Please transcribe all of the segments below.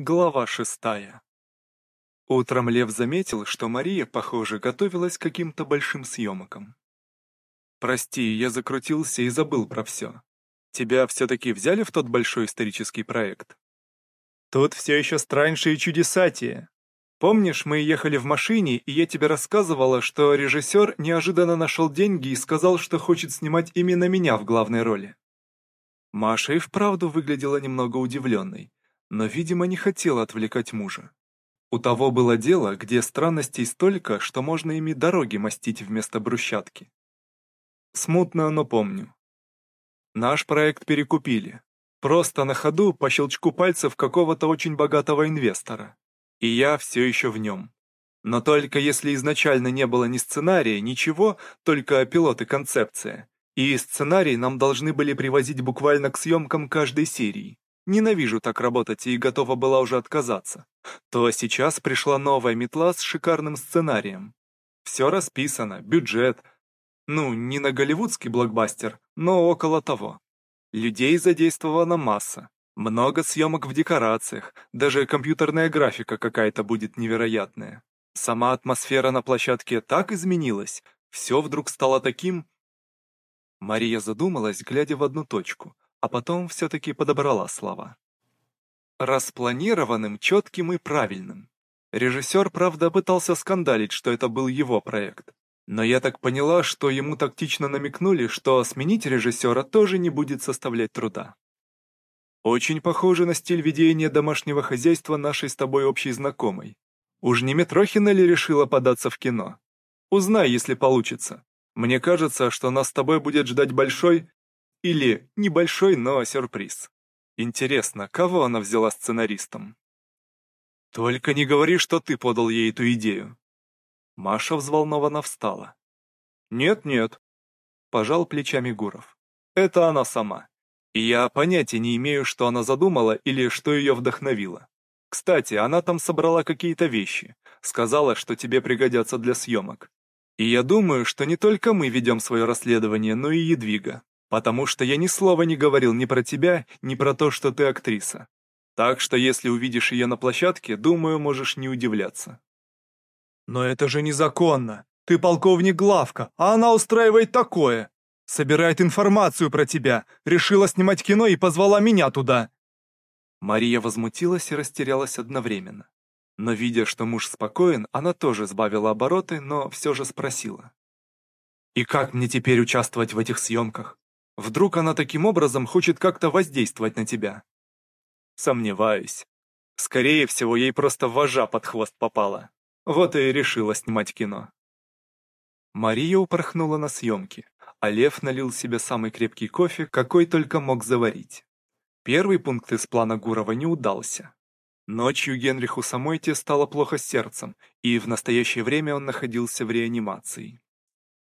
Глава шестая. Утром Лев заметил, что Мария, похоже, готовилась к каким-то большим съемкам. «Прости, я закрутился и забыл про все. Тебя все-таки взяли в тот большой исторический проект?» «Тут все еще страньше и чудесатие. Помнишь, мы ехали в машине, и я тебе рассказывала, что режиссер неожиданно нашел деньги и сказал, что хочет снимать именно меня в главной роли?» Маша и вправду выглядела немного удивленной но, видимо, не хотела отвлекать мужа. У того было дело, где странностей столько, что можно ими дороги мастить вместо брусчатки. Смутно, но помню. Наш проект перекупили. Просто на ходу по щелчку пальцев какого-то очень богатого инвестора. И я все еще в нем. Но только если изначально не было ни сценария, ничего, только пилот и концепция. И сценарий нам должны были привозить буквально к съемкам каждой серии ненавижу так работать и готова была уже отказаться, то сейчас пришла новая метла с шикарным сценарием. Все расписано, бюджет. Ну, не на голливудский блокбастер, но около того. Людей задействована масса. Много съемок в декорациях, даже компьютерная графика какая-то будет невероятная. Сама атмосфера на площадке так изменилась, все вдруг стало таким... Мария задумалась, глядя в одну точку — а потом все-таки подобрала слова. Распланированным, четким и правильным. Режиссер, правда, пытался скандалить, что это был его проект. Но я так поняла, что ему тактично намекнули, что сменить режиссера тоже не будет составлять труда. Очень похоже на стиль ведения домашнего хозяйства нашей с тобой общей знакомой. Уж не Митрохина ли решила податься в кино? Узнай, если получится. Мне кажется, что нас с тобой будет ждать большой или небольшой, но сюрприз. Интересно, кого она взяла сценаристом? Только не говори, что ты подал ей эту идею. Маша взволнованно встала. Нет-нет, пожал плечами Гуров. Это она сама. И я понятия не имею, что она задумала или что ее вдохновило. Кстати, она там собрала какие-то вещи, сказала, что тебе пригодятся для съемок. И я думаю, что не только мы ведем свое расследование, но и Едвига. Потому что я ни слова не говорил ни про тебя, ни про то, что ты актриса. Так что если увидишь ее на площадке, думаю, можешь не удивляться. Но это же незаконно. Ты полковник Главка, а она устраивает такое. Собирает информацию про тебя, решила снимать кино и позвала меня туда. Мария возмутилась и растерялась одновременно. Но видя, что муж спокоен, она тоже сбавила обороты, но все же спросила. «И как мне теперь участвовать в этих съемках? Вдруг она таким образом хочет как-то воздействовать на тебя? Сомневаюсь. Скорее всего, ей просто вожа под хвост попала. Вот и решила снимать кино. Мария упорхнула на съемки, а Лев налил себе самый крепкий кофе, какой только мог заварить. Первый пункт из плана Гурова не удался. Ночью Генриху Самойте стало плохо с сердцем, и в настоящее время он находился в реанимации.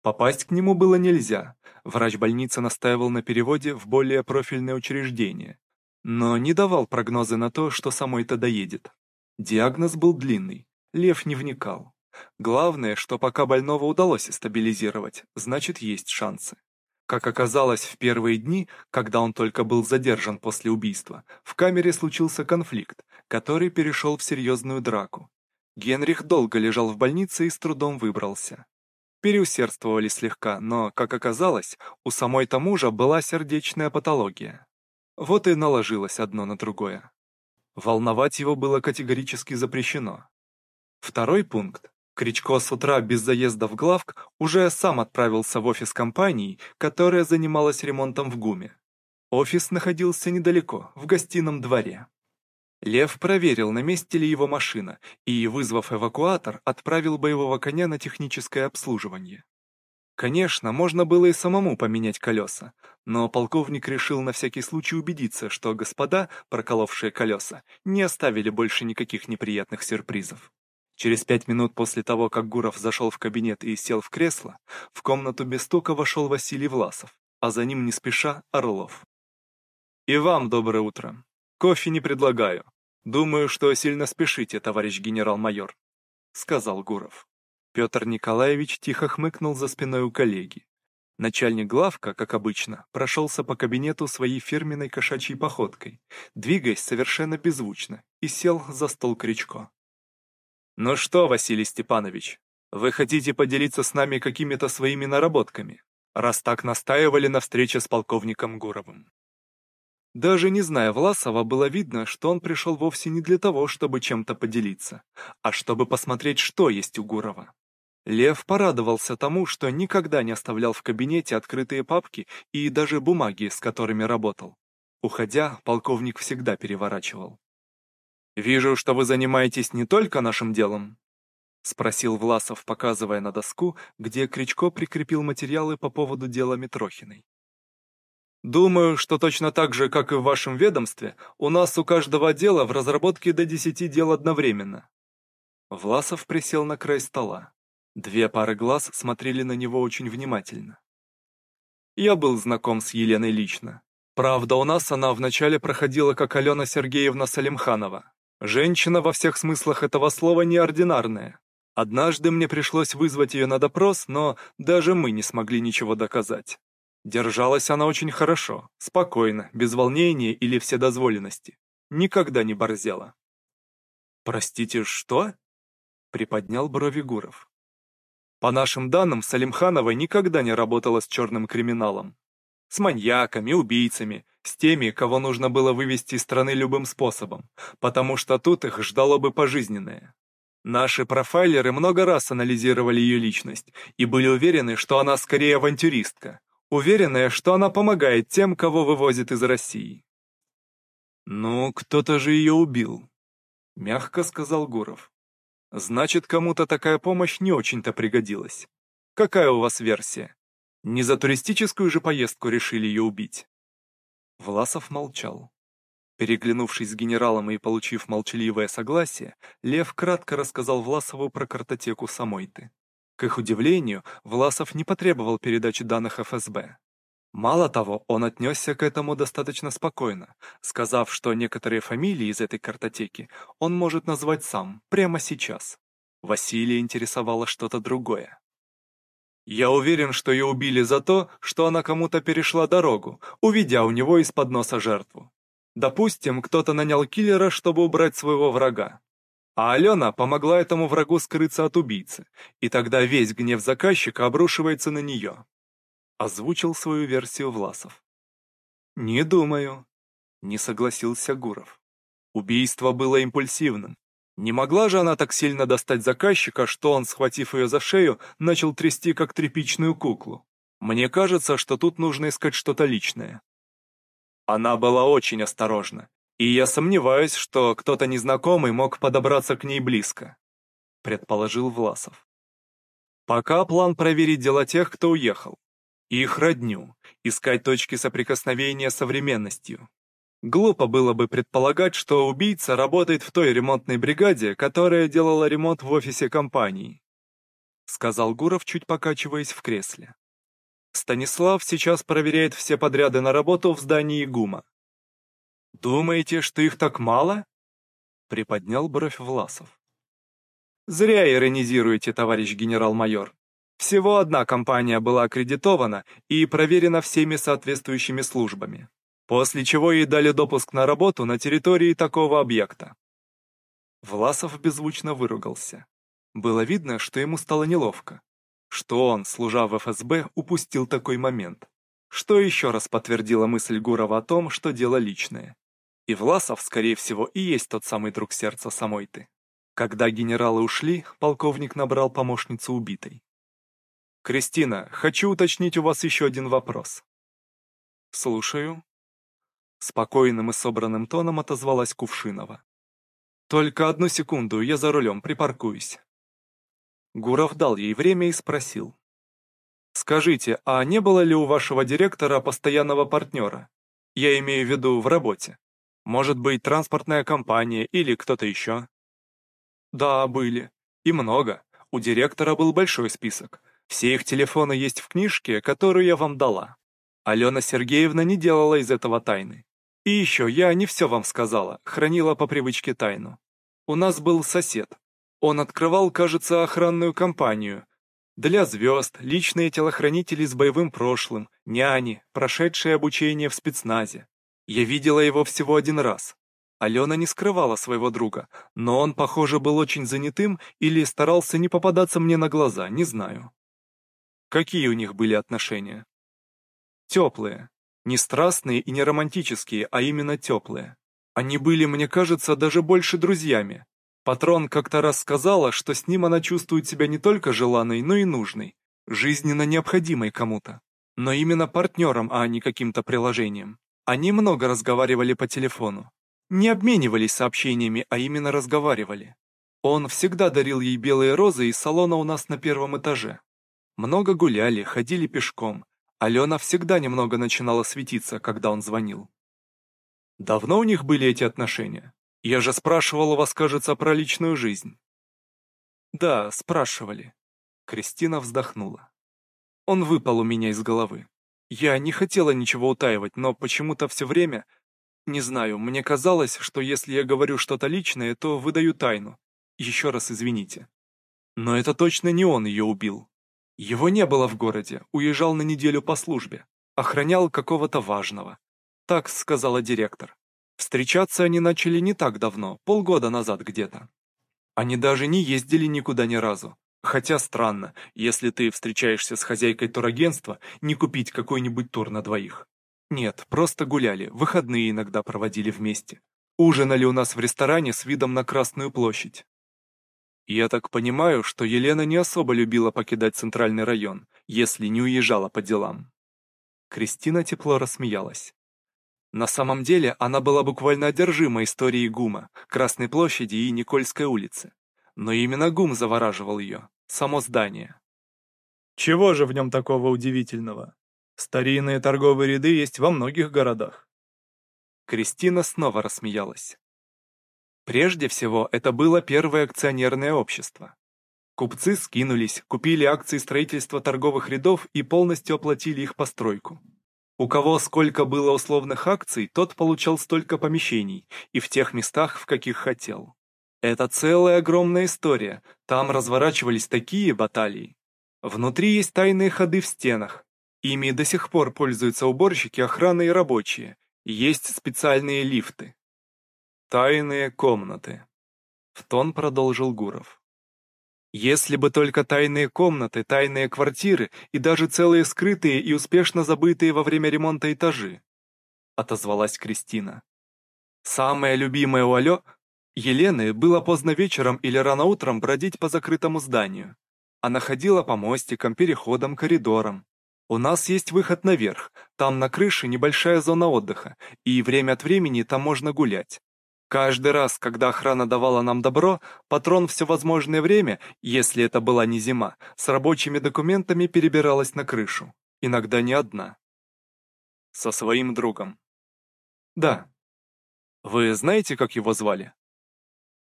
Попасть к нему было нельзя, врач больницы настаивал на переводе в более профильное учреждение, но не давал прогнозы на то, что самой это доедет. Диагноз был длинный, Лев не вникал. Главное, что пока больного удалось стабилизировать, значит есть шансы. Как оказалось, в первые дни, когда он только был задержан после убийства, в камере случился конфликт, который перешел в серьезную драку. Генрих долго лежал в больнице и с трудом выбрался. Переусердствовали слегка, но, как оказалось, у самой-то мужа была сердечная патология. Вот и наложилось одно на другое. Волновать его было категорически запрещено. Второй пункт. Кричко с утра без заезда в главк уже сам отправился в офис компании, которая занималась ремонтом в ГУМе. Офис находился недалеко, в гостином дворе. Лев проверил, на месте ли его машина, и, вызвав эвакуатор, отправил боевого коня на техническое обслуживание. Конечно, можно было и самому поменять колеса, но полковник решил на всякий случай убедиться, что господа, проколовшие колеса, не оставили больше никаких неприятных сюрпризов. Через пять минут после того, как Гуров зашел в кабинет и сел в кресло, в комнату без стука вошел Василий Власов, а за ним не спеша Орлов. «И вам доброе утро. Кофе не предлагаю. Думаю, что сильно спешите, товарищ генерал-майор», — сказал Гуров. Петр Николаевич тихо хмыкнул за спиной у коллеги. Начальник главка, как обычно, прошелся по кабинету своей фирменной кошачьей походкой, двигаясь совершенно беззвучно и сел за стол Кричко. «Ну что, Василий Степанович, вы хотите поделиться с нами какими-то своими наработками, раз так настаивали на встрече с полковником Гуровым?» Даже не зная Власова, было видно, что он пришел вовсе не для того, чтобы чем-то поделиться, а чтобы посмотреть, что есть у Гурова. Лев порадовался тому, что никогда не оставлял в кабинете открытые папки и даже бумаги, с которыми работал. Уходя, полковник всегда переворачивал. «Вижу, что вы занимаетесь не только нашим делом», — спросил Власов, показывая на доску, где Кричко прикрепил материалы по поводу дела Митрохиной. Думаю, что точно так же, как и в вашем ведомстве, у нас у каждого отдела в разработке до десяти дел одновременно. Власов присел на край стола. Две пары глаз смотрели на него очень внимательно. Я был знаком с Еленой лично. Правда, у нас она вначале проходила как Алена Сергеевна Салимханова. Женщина во всех смыслах этого слова неординарная. Однажды мне пришлось вызвать ее на допрос, но даже мы не смогли ничего доказать. Держалась она очень хорошо, спокойно, без волнения или вседозволенности. Никогда не борзела. «Простите, что?» — приподнял брови Гуров. По нашим данным, Салимханова никогда не работала с черным криминалом. С маньяками, убийцами, с теми, кого нужно было вывести из страны любым способом, потому что тут их ждало бы пожизненное. Наши профайлеры много раз анализировали ее личность и были уверены, что она скорее авантюристка, уверенная, что она помогает тем, кого вывозит из России. «Ну, кто-то же ее убил», — мягко сказал Гуров. «Значит, кому-то такая помощь не очень-то пригодилась. Какая у вас версия? Не за туристическую же поездку решили ее убить?» Власов молчал. Переглянувшись с генералом и получив молчаливое согласие, Лев кратко рассказал Власову про картотеку Самойты. К их удивлению, Власов не потребовал передачи данных ФСБ. Мало того, он отнесся к этому достаточно спокойно, сказав, что некоторые фамилии из этой картотеки он может назвать сам, прямо сейчас. Василия интересовало что-то другое. «Я уверен, что ее убили за то, что она кому-то перешла дорогу, увидя у него из-под носа жертву. Допустим, кто-то нанял киллера, чтобы убрать своего врага. А Алена помогла этому врагу скрыться от убийцы, и тогда весь гнев заказчика обрушивается на нее. Озвучил свою версию Власов. «Не думаю», — не согласился Гуров. Убийство было импульсивным. Не могла же она так сильно достать заказчика, что он, схватив ее за шею, начал трясти как тряпичную куклу. Мне кажется, что тут нужно искать что-то личное. Она была очень осторожна и я сомневаюсь, что кто-то незнакомый мог подобраться к ней близко, предположил Власов. Пока план проверить дела тех, кто уехал. Их родню, искать точки соприкосновения с современностью. Глупо было бы предполагать, что убийца работает в той ремонтной бригаде, которая делала ремонт в офисе компании. Сказал Гуров, чуть покачиваясь в кресле. Станислав сейчас проверяет все подряды на работу в здании ГУМа. «Думаете, что их так мало?» — приподнял бровь Власов. «Зря иронизируете, товарищ генерал-майор. Всего одна компания была аккредитована и проверена всеми соответствующими службами, после чего ей дали допуск на работу на территории такого объекта». Власов беззвучно выругался. Было видно, что ему стало неловко, что он, служа в ФСБ, упустил такой момент. Что еще раз подтвердило мысль Гурова о том, что дело личное. И Власов, скорее всего, и есть тот самый друг сердца самой ты. Когда генералы ушли, полковник набрал помощницу убитой. «Кристина, хочу уточнить у вас еще один вопрос». «Слушаю». Спокойным и собранным тоном отозвалась Кувшинова. «Только одну секунду, я за рулем, припаркуюсь». Гуров дал ей время и спросил. «Скажите, а не было ли у вашего директора постоянного партнера? Я имею в виду в работе». Может быть, транспортная компания или кто-то еще? Да, были. И много. У директора был большой список. Все их телефоны есть в книжке, которую я вам дала. Алена Сергеевна не делала из этого тайны. И еще я не все вам сказала, хранила по привычке тайну. У нас был сосед. Он открывал, кажется, охранную компанию. Для звезд, личные телохранители с боевым прошлым, няни, прошедшие обучение в спецназе. Я видела его всего один раз. Алена не скрывала своего друга, но он, похоже, был очень занятым или старался не попадаться мне на глаза, не знаю. Какие у них были отношения? Теплые. Не страстные и не романтические, а именно теплые. Они были, мне кажется, даже больше друзьями. Патрон как-то раз сказала, что с ним она чувствует себя не только желанной, но и нужной, жизненно необходимой кому-то. Но именно партнером, а не каким-то приложением. Они много разговаривали по телефону. Не обменивались сообщениями, а именно разговаривали. Он всегда дарил ей белые розы из салона у нас на первом этаже. Много гуляли, ходили пешком. Алена всегда немного начинала светиться, когда он звонил. Давно у них были эти отношения? Я же спрашивал у вас, кажется, про личную жизнь. Да, спрашивали. Кристина вздохнула. Он выпал у меня из головы. Я не хотела ничего утаивать, но почему-то все время не знаю, мне казалось, что если я говорю что-то личное, то выдаю тайну. Еще раз извините. Но это точно не он ее убил. Его не было в городе, уезжал на неделю по службе. Охранял какого-то важного. Так сказала директор. Встречаться они начали не так давно, полгода назад где-то. Они даже не ездили никуда ни разу. Хотя странно, если ты встречаешься с хозяйкой турагентства, не купить какой-нибудь тур на двоих. Нет, просто гуляли, выходные иногда проводили вместе. Ужинали у нас в ресторане с видом на Красную площадь. Я так понимаю, что Елена не особо любила покидать центральный район, если не уезжала по делам. Кристина тепло рассмеялась. На самом деле она была буквально одержима историей ГУМа, Красной площади и Никольской улицы. Но именно ГУМ завораживал ее, само здание. Чего же в нем такого удивительного? Старинные торговые ряды есть во многих городах. Кристина снова рассмеялась. Прежде всего, это было первое акционерное общество. Купцы скинулись, купили акции строительства торговых рядов и полностью оплатили их постройку. У кого сколько было условных акций, тот получал столько помещений, и в тех местах, в каких хотел. Это целая огромная история, там разворачивались такие баталии. Внутри есть тайные ходы в стенах, Ими до сих пор пользуются уборщики, охраны и рабочие. Есть специальные лифты. Тайные комнаты. В тон продолжил Гуров. Если бы только тайные комнаты, тайные квартиры и даже целые скрытые и успешно забытые во время ремонта этажи, отозвалась Кристина. Самое любимое у Алё Елены было поздно вечером или рано утром бродить по закрытому зданию. Она ходила по мостикам, переходам, коридорам. У нас есть выход наверх, там на крыше небольшая зона отдыха, и время от времени там можно гулять. Каждый раз, когда охрана давала нам добро, патрон все возможное время, если это была не зима, с рабочими документами перебиралась на крышу. Иногда не одна. Со своим другом. Да. Вы знаете, как его звали?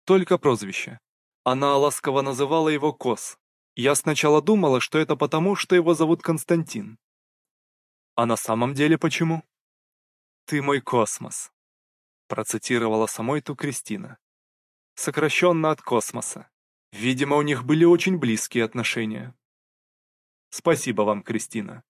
Только прозвище. Она ласково называла его Кос, я сначала думала, что это потому, что его зовут Константин. А на самом деле почему? «Ты мой космос», — процитировала самой ту Кристина. Сокращенно от космоса. Видимо, у них были очень близкие отношения. Спасибо вам, Кристина.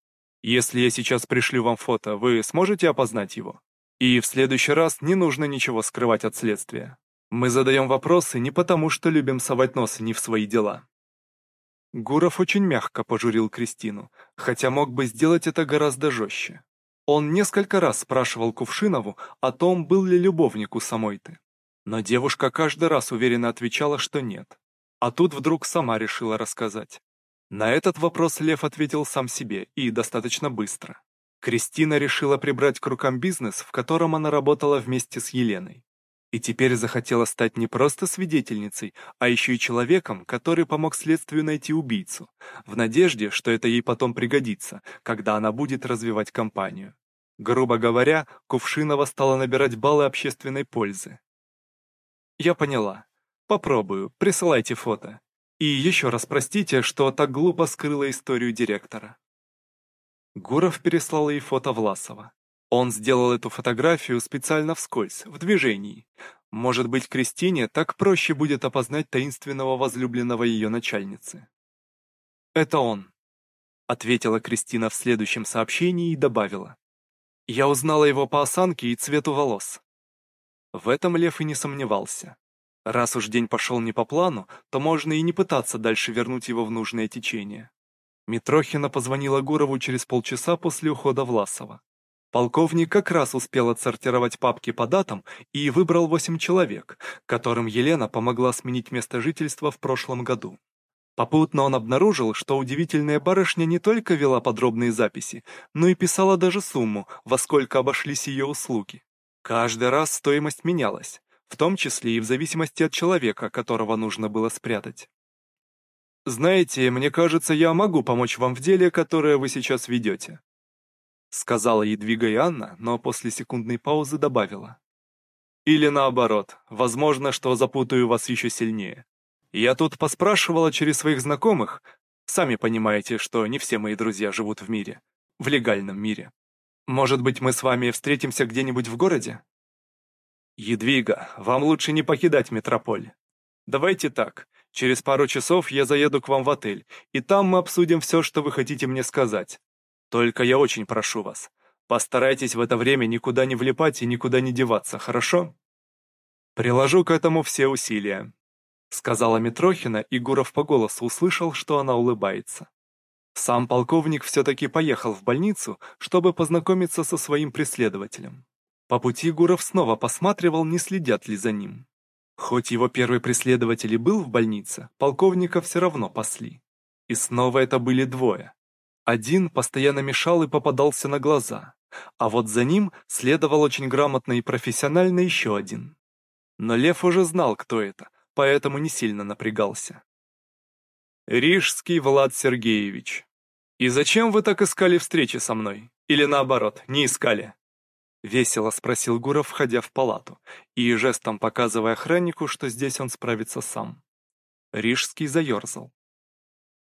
Если я сейчас пришлю вам фото, вы сможете опознать его? И в следующий раз не нужно ничего скрывать от следствия. Мы задаем вопросы не потому, что любим совать нос не в свои дела. Гуров очень мягко пожурил Кристину, хотя мог бы сделать это гораздо жестче. Он несколько раз спрашивал Кувшинову о том, был ли любовник у самой-то. Но девушка каждый раз уверенно отвечала, что нет. А тут вдруг сама решила рассказать. На этот вопрос Лев ответил сам себе, и достаточно быстро. Кристина решила прибрать к рукам бизнес, в котором она работала вместе с Еленой. И теперь захотела стать не просто свидетельницей, а еще и человеком, который помог следствию найти убийцу, в надежде, что это ей потом пригодится, когда она будет развивать кампанию. Грубо говоря, Кувшинова стала набирать баллы общественной пользы. Я поняла. Попробую, присылайте фото. И еще раз простите, что так глупо скрыла историю директора. Гуров переслал ей фото Власова. Он сделал эту фотографию специально вскользь, в движении. Может быть, Кристине так проще будет опознать таинственного возлюбленного ее начальницы. «Это он», — ответила Кристина в следующем сообщении и добавила. «Я узнала его по осанке и цвету волос». В этом Лев и не сомневался. Раз уж день пошел не по плану, то можно и не пытаться дальше вернуть его в нужное течение. Митрохина позвонила Гурову через полчаса после ухода Власова. Полковник как раз успел отсортировать папки по датам и выбрал восемь человек, которым Елена помогла сменить место жительства в прошлом году. Попутно он обнаружил, что удивительная барышня не только вела подробные записи, но и писала даже сумму, во сколько обошлись ее услуги. Каждый раз стоимость менялась, в том числе и в зависимости от человека, которого нужно было спрятать. «Знаете, мне кажется, я могу помочь вам в деле, которое вы сейчас ведете», сказала Едвига и Анна, но после секундной паузы добавила. «Или наоборот, возможно, что запутаю вас еще сильнее. Я тут поспрашивала через своих знакомых, сами понимаете, что не все мои друзья живут в мире, в легальном мире. Может быть, мы с вами встретимся где-нибудь в городе?» «Едвига, вам лучше не покидать метрополь. Давайте так, через пару часов я заеду к вам в отель, и там мы обсудим все, что вы хотите мне сказать. Только я очень прошу вас, постарайтесь в это время никуда не влипать и никуда не деваться, хорошо? Приложу к этому все усилия», — сказала Митрохина, и Гуров по голосу услышал, что она улыбается. Сам полковник все-таки поехал в больницу, чтобы познакомиться со своим преследователем. По пути Гуров снова посматривал, не следят ли за ним. Хоть его первый преследователь и был в больнице, полковника все равно пасли. И снова это были двое. Один постоянно мешал и попадался на глаза, а вот за ним следовал очень грамотно и профессионально еще один. Но Лев уже знал, кто это, поэтому не сильно напрягался. Рижский Влад Сергеевич. И зачем вы так искали встречи со мной? Или наоборот, не искали? Весело спросил Гуров, входя в палату, и жестом показывая охраннику, что здесь он справится сам. Рижский заерзал.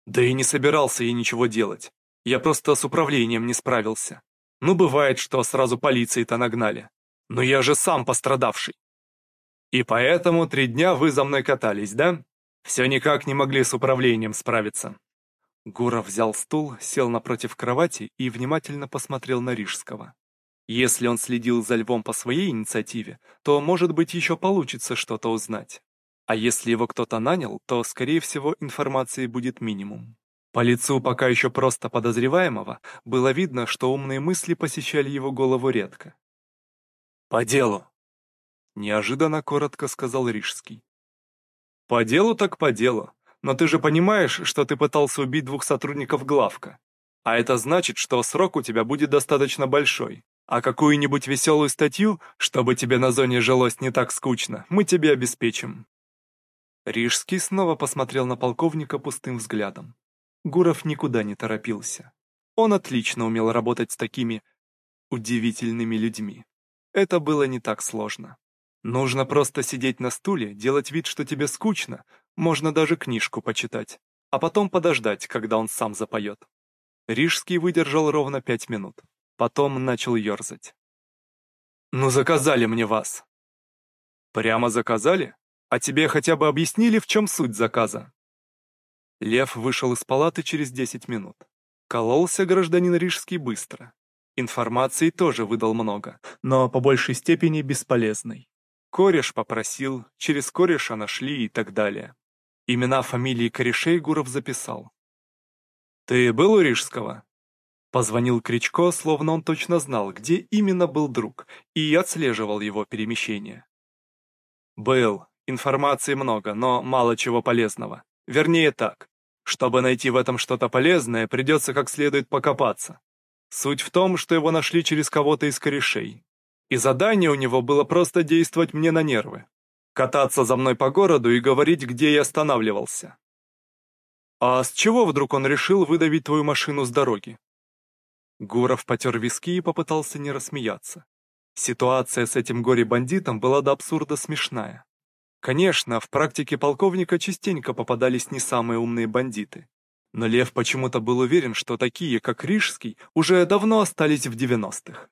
Да и не собирался я ничего делать. Я просто с управлением не справился. Ну, бывает, что сразу полиции-то нагнали. Но я же сам пострадавший. И поэтому три дня вы за мной катались, да? Все никак не могли с управлением справиться. Гуров взял стул, сел напротив кровати и внимательно посмотрел на Рижского. Если он следил за львом по своей инициативе, то, может быть, еще получится что-то узнать. А если его кто-то нанял, то, скорее всего, информации будет минимум. По лицу пока еще просто подозреваемого было видно, что умные мысли посещали его голову редко. «По делу!» — неожиданно коротко сказал Рижский. «По делу так по делу. Но ты же понимаешь, что ты пытался убить двух сотрудников главка. А это значит, что срок у тебя будет достаточно большой. А какую-нибудь веселую статью, чтобы тебе на зоне жилось не так скучно, мы тебе обеспечим». Рижский снова посмотрел на полковника пустым взглядом. Гуров никуда не торопился. Он отлично умел работать с такими удивительными людьми. Это было не так сложно. Нужно просто сидеть на стуле, делать вид, что тебе скучно, можно даже книжку почитать, а потом подождать, когда он сам запоет. Рижский выдержал ровно пять минут. Потом начал ерзать. «Ну заказали мне вас!» «Прямо заказали? А тебе хотя бы объяснили, в чем суть заказа?» Лев вышел из палаты через 10 минут. Кололся гражданин Рижский быстро. Информации тоже выдал много, но по большей степени бесполезной. Кореш попросил, через кореша нашли и так далее. Имена, фамилии корешей Гуров записал. «Ты был у Рижского?» Позвонил Кричко, словно он точно знал, где именно был друг, и отслеживал его перемещение. «Был. Информации много, но мало чего полезного. Вернее так, чтобы найти в этом что-то полезное, придется как следует покопаться. Суть в том, что его нашли через кого-то из корешей. И задание у него было просто действовать мне на нервы. Кататься за мной по городу и говорить, где я останавливался. А с чего вдруг он решил выдавить твою машину с дороги? Гуров потер виски и попытался не рассмеяться. Ситуация с этим горе-бандитом была до абсурда смешная. Конечно, в практике полковника частенько попадались не самые умные бандиты. Но Лев почему-то был уверен, что такие, как Рижский, уже давно остались в 90-х.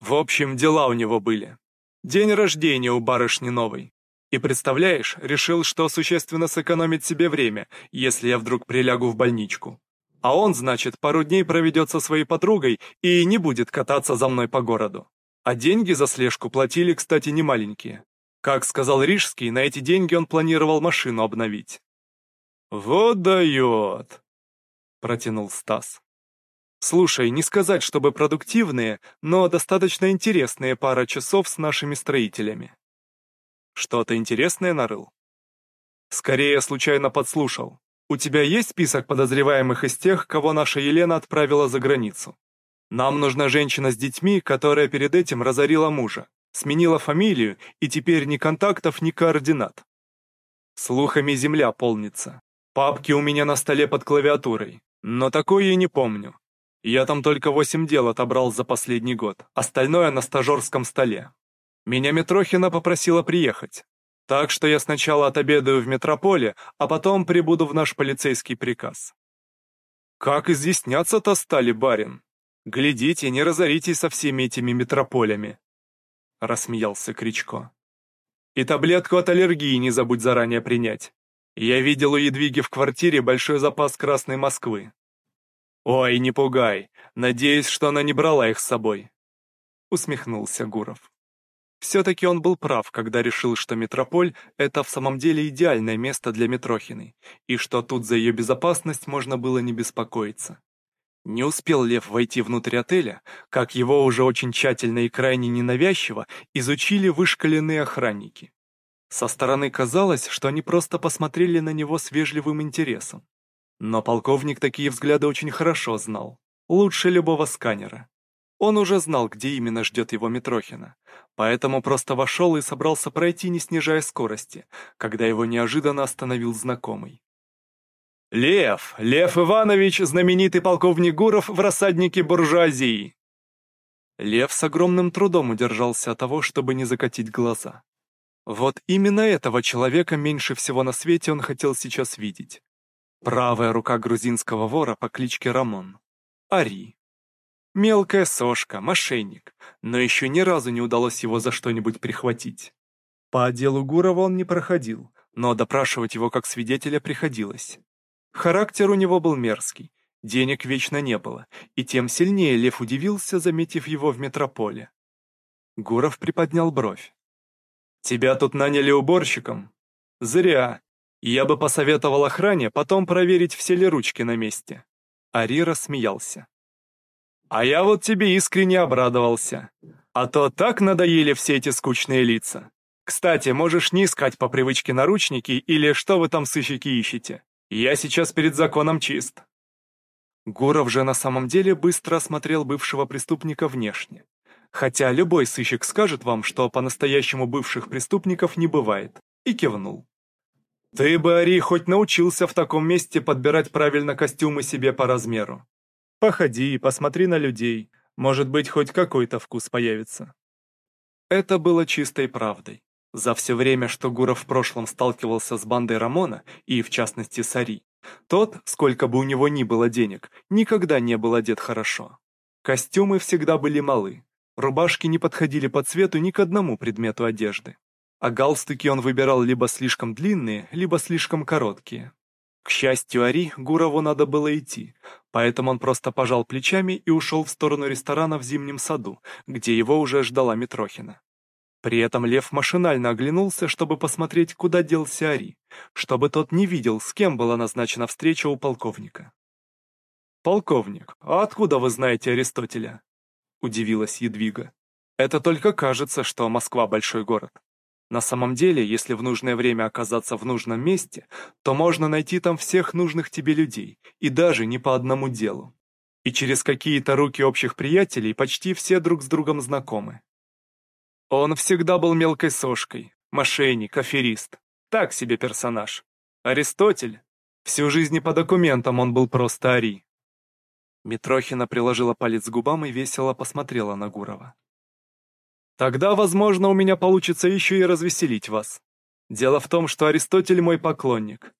В общем, дела у него были. День рождения у барышни новой. И представляешь, решил, что существенно сэкономит себе время, если я вдруг прилягу в больничку. А он, значит, пару дней проведет со своей подругой и не будет кататься за мной по городу. А деньги за слежку платили, кстати, не маленькие. Как сказал Рижский, на эти деньги он планировал машину обновить. «Вот дает!» — протянул Стас. «Слушай, не сказать, чтобы продуктивные, но достаточно интересные пара часов с нашими строителями». «Что-то интересное нарыл?» «Скорее, случайно подслушал. У тебя есть список подозреваемых из тех, кого наша Елена отправила за границу? Нам нужна женщина с детьми, которая перед этим разорила мужа, сменила фамилию и теперь ни контактов, ни координат. Слухами земля полнится. Папки у меня на столе под клавиатурой, но такое я не помню. Я там только восемь дел отобрал за последний год, остальное на стажерском столе. Меня Митрохина попросила приехать. Так что я сначала отобедаю в метрополе, а потом прибуду в наш полицейский приказ. Как изъясняться-то стали, барин? Глядите, не разоритесь со всеми этими метрополями. Рассмеялся Кричко. И таблетку от аллергии не забудь заранее принять. Я видел у Едвиги в квартире большой запас Красной Москвы. Ой, не пугай, надеюсь, что она не брала их с собой. Усмехнулся Гуров. Все-таки он был прав, когда решил, что Метрополь – это в самом деле идеальное место для Митрохиной, и что тут за ее безопасность можно было не беспокоиться. Не успел Лев войти внутрь отеля, как его уже очень тщательно и крайне ненавязчиво изучили вышкаленные охранники. Со стороны казалось, что они просто посмотрели на него с вежливым интересом. Но полковник такие взгляды очень хорошо знал, лучше любого сканера. Он уже знал, где именно ждет его Митрохина, поэтому просто вошел и собрался пройти, не снижая скорости, когда его неожиданно остановил знакомый. «Лев! Лев Иванович, знаменитый полковник Гуров в рассаднике буржуазии!» Лев с огромным трудом удержался от того, чтобы не закатить глаза. Вот именно этого человека меньше всего на свете он хотел сейчас видеть. Правая рука грузинского вора по кличке Рамон. Ари. Мелкая сошка, мошенник, но еще ни разу не удалось его за что-нибудь прихватить. По отделу Гурова он не проходил, но допрашивать его как свидетеля приходилось. Характер у него был мерзкий, денег вечно не было, и тем сильнее Лев удивился, заметив его в метрополе. Гуров приподнял бровь. «Тебя тут наняли уборщиком?» «Зря. Я бы посоветовал охране потом проверить, все ли ручки на месте». Ари рассмеялся. А я вот тебе искренне обрадовался. А то так надоели все эти скучные лица. Кстати, можешь не искать по привычке наручники или что вы там сыщики ищете. Я сейчас перед законом чист. Гуров же на самом деле быстро осмотрел бывшего преступника внешне. Хотя любой сыщик скажет вам, что по-настоящему бывших преступников не бывает, и кивнул. Ты бы, Ари, хоть научился в таком месте подбирать правильно костюмы себе по размеру. Походи, посмотри на людей, может быть, хоть какой-то вкус появится. Это было чистой правдой. За все время, что Гуров в прошлом сталкивался с бандой Рамона, и в частности с Ари, тот, сколько бы у него ни было денег, никогда не был одет хорошо. Костюмы всегда были малы, рубашки не подходили по цвету ни к одному предмету одежды. А галстуки он выбирал либо слишком длинные, либо слишком короткие. К счастью Ари, Гурову надо было идти, поэтому он просто пожал плечами и ушел в сторону ресторана в Зимнем саду, где его уже ждала Митрохина. При этом Лев машинально оглянулся, чтобы посмотреть, куда делся Ари, чтобы тот не видел, с кем была назначена встреча у полковника. «Полковник, а откуда вы знаете Аристотеля?» – удивилась Едвига. «Это только кажется, что Москва – большой город. На самом деле, если в нужное время оказаться в нужном месте, то можно найти там всех нужных тебе людей, и даже не по одному делу. И через какие-то руки общих приятелей почти все друг с другом знакомы. Он всегда был мелкой сошкой, мошенник, аферист. Так себе персонаж. Аристотель. Всю жизнь по документам он был просто Ари. Митрохина приложила палец к губам и весело посмотрела на Гурова. Тогда, возможно, у меня получится еще и развеселить вас. Дело в том, что Аристотель мой поклонник.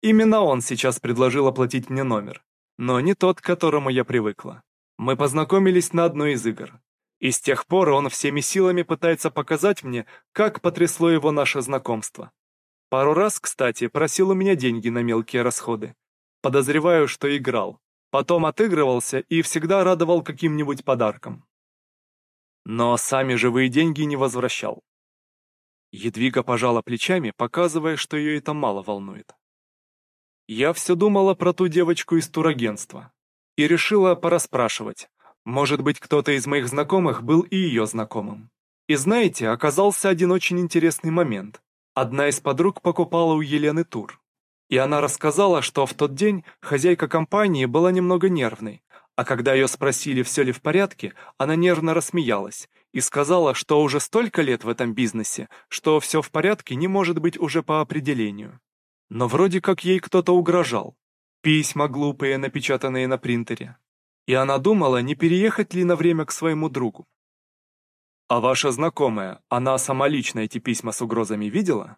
Именно он сейчас предложил оплатить мне номер, но не тот, к которому я привыкла. Мы познакомились на одной из игр. И с тех пор он всеми силами пытается показать мне, как потрясло его наше знакомство. Пару раз, кстати, просил у меня деньги на мелкие расходы. Подозреваю, что играл. Потом отыгрывался и всегда радовал каким-нибудь подарком. Но сами живые деньги не возвращал. Едвига пожала плечами, показывая, что ее это мало волнует. Я все думала про ту девочку из турагентства и решила пораспрашивать. Может быть, кто-то из моих знакомых был и ее знакомым. И знаете, оказался один очень интересный момент. Одна из подруг покупала у Елены тур. И она рассказала, что в тот день хозяйка компании была немного нервной, а когда ее спросили, все ли в порядке, она нервно рассмеялась и сказала, что уже столько лет в этом бизнесе, что все в порядке не может быть уже по определению. Но вроде как ей кто-то угрожал. Письма глупые, напечатанные на принтере. И она думала, не переехать ли на время к своему другу. «А ваша знакомая, она сама лично эти письма с угрозами видела?»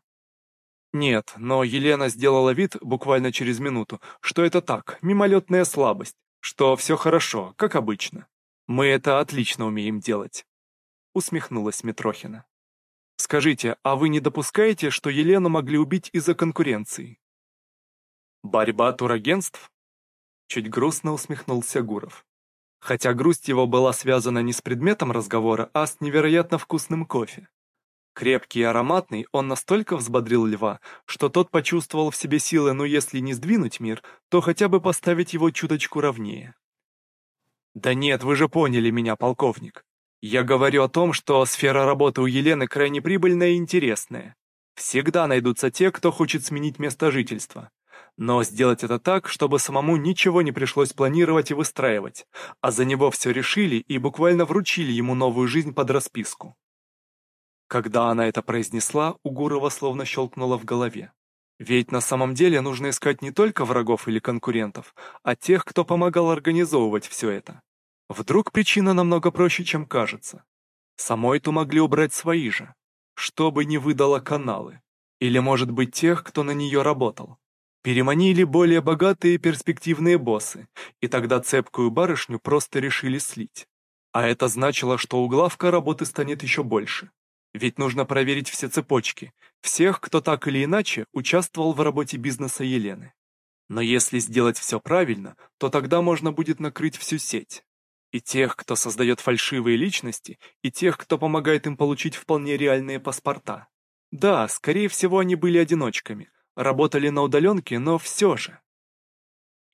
«Нет, но Елена сделала вид буквально через минуту, что это так, мимолетная слабость, что все хорошо, как обычно. Мы это отлично умеем делать. Усмехнулась Митрохина. Скажите, а вы не допускаете, что Елену могли убить из-за конкуренции? Борьба турагентств? Чуть грустно усмехнулся Гуров. Хотя грусть его была связана не с предметом разговора, а с невероятно вкусным кофе. Крепкий и ароматный, он настолько взбодрил льва, что тот почувствовал в себе силы, ну если не сдвинуть мир, то хотя бы поставить его чуточку ровнее. «Да нет, вы же поняли меня, полковник. Я говорю о том, что сфера работы у Елены крайне прибыльная и интересная. Всегда найдутся те, кто хочет сменить место жительства. Но сделать это так, чтобы самому ничего не пришлось планировать и выстраивать, а за него все решили и буквально вручили ему новую жизнь под расписку. Когда она это произнесла, у Гурова словно щелкнуло в голове. Ведь на самом деле нужно искать не только врагов или конкурентов, а тех, кто помогал организовывать все это. Вдруг причина намного проще, чем кажется. Самой-то могли убрать свои же, чтобы не выдало каналы. Или, может быть, тех, кто на нее работал. Переманили более богатые и перспективные боссы, и тогда цепкую барышню просто решили слить. А это значило, что у главка работы станет еще больше. Ведь нужно проверить все цепочки, всех, кто так или иначе участвовал в работе бизнеса Елены. Но если сделать все правильно, то тогда можно будет накрыть всю сеть. И тех, кто создает фальшивые личности, и тех, кто помогает им получить вполне реальные паспорта. Да, скорее всего, они были одиночками, работали на удаленке, но все же.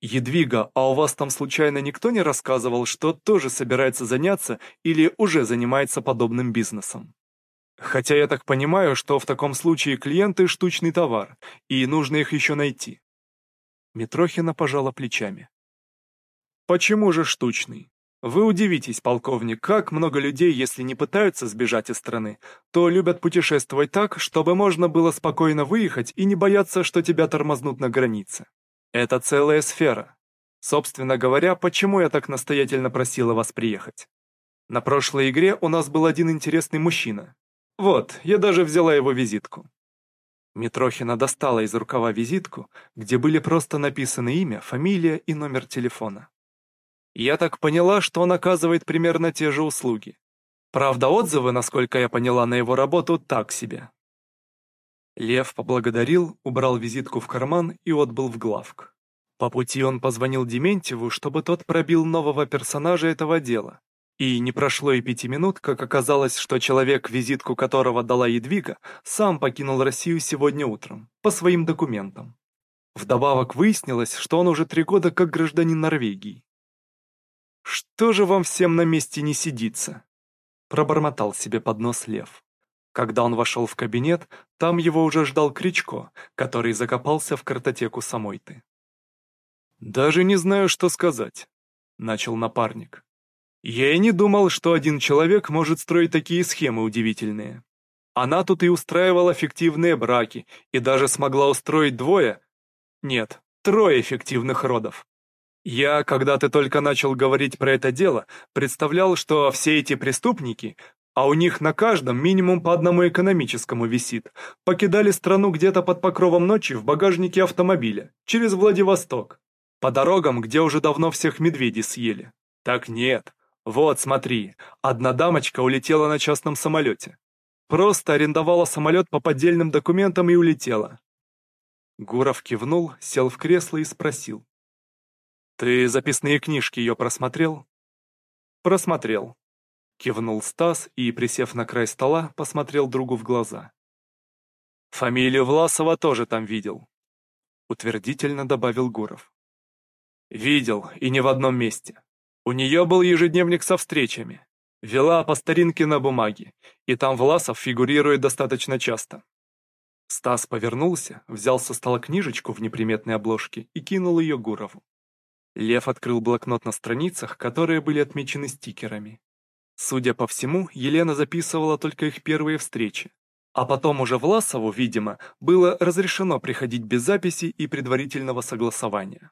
Едвига, а у вас там случайно никто не рассказывал, что тоже собирается заняться или уже занимается подобным бизнесом? Хотя я так понимаю, что в таком случае клиенты – штучный товар, и нужно их еще найти. Митрохина пожала плечами. Почему же штучный? Вы удивитесь, полковник, как много людей, если не пытаются сбежать из страны, то любят путешествовать так, чтобы можно было спокойно выехать и не бояться, что тебя тормознут на границе. Это целая сфера. Собственно говоря, почему я так настоятельно просила вас приехать? На прошлой игре у нас был один интересный мужчина, вот, я даже взяла его визитку. Митрохина достала из рукава визитку, где были просто написаны имя, фамилия и номер телефона. Я так поняла, что он оказывает примерно те же услуги. Правда, отзывы, насколько я поняла, на его работу так себе. Лев поблагодарил, убрал визитку в карман и отбыл в главк. По пути он позвонил Дементьеву, чтобы тот пробил нового персонажа этого дела, и не прошло и пяти минут, как оказалось, что человек, визитку которого дала Едвига, сам покинул Россию сегодня утром, по своим документам. Вдобавок выяснилось, что он уже три года как гражданин Норвегии. «Что же вам всем на месте не сидится?» Пробормотал себе под нос Лев. Когда он вошел в кабинет, там его уже ждал Кричко, который закопался в картотеку самой-ты. «Даже не знаю, что сказать», — начал напарник. Я и не думал, что один человек может строить такие схемы удивительные. Она тут и устраивала фиктивные браки, и даже смогла устроить двое, нет, трое фиктивных родов. Я, когда ты только начал говорить про это дело, представлял, что все эти преступники, а у них на каждом минимум по одному экономическому висит, покидали страну где-то под покровом ночи в багажнике автомобиля, через Владивосток, по дорогам, где уже давно всех медведей съели. Так нет, вот, смотри, одна дамочка улетела на частном самолете. Просто арендовала самолет по поддельным документам и улетела. Гуров кивнул, сел в кресло и спросил. «Ты записные книжки ее просмотрел?» «Просмотрел». Кивнул Стас и, присев на край стола, посмотрел другу в глаза. Фамилию Власова тоже там видел. Утвердительно добавил Гуров. Видел, и не в одном месте. У нее был ежедневник со встречами. Вела по старинке на бумаге, и там Власов фигурирует достаточно часто. Стас повернулся, взял со стола книжечку в неприметной обложке и кинул ее Гурову. Лев открыл блокнот на страницах, которые были отмечены стикерами. Судя по всему, Елена записывала только их первые встречи. А потом уже Власову, видимо, было разрешено приходить без записи и предварительного согласования.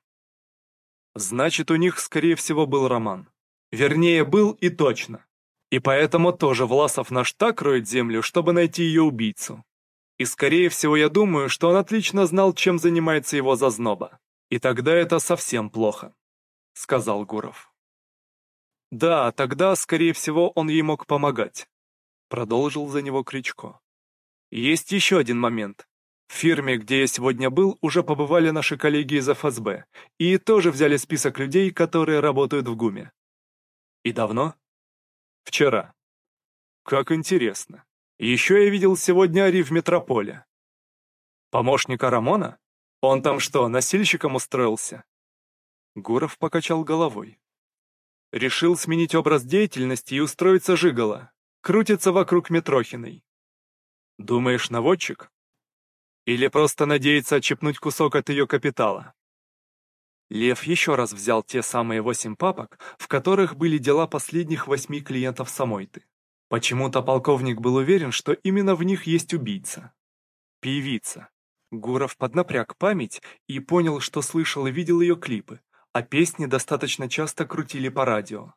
Значит, у них, скорее всего, был роман. Вернее, был и точно. И поэтому тоже Власов наш так роет землю, чтобы найти ее убийцу. И скорее всего я думаю, что он отлично знал, чем занимается его зазноба. И тогда это совсем плохо, сказал Гуров. Да, тогда, скорее всего, он ей мог помогать, продолжил за него Кричко. Есть еще один момент. В фирме, где я сегодня был, уже побывали наши коллеги из ФСБ и тоже взяли список людей, которые работают в ГУМе. И давно? Вчера. Как интересно. Еще я видел сегодня Ари в метрополе. Помощника Рамона? Он там что, носильщиком устроился? Гуров покачал головой. Решил сменить образ деятельности и устроиться жигало. Крутится вокруг Митрохиной. Думаешь, наводчик? Или просто надеется отчепнуть кусок от ее капитала? Лев еще раз взял те самые восемь папок, в которых были дела последних восьми клиентов Самойты. Почему-то полковник был уверен, что именно в них есть убийца. Певица. Гуров поднапряг память и понял, что слышал и видел ее клипы, а песни достаточно часто крутили по радио.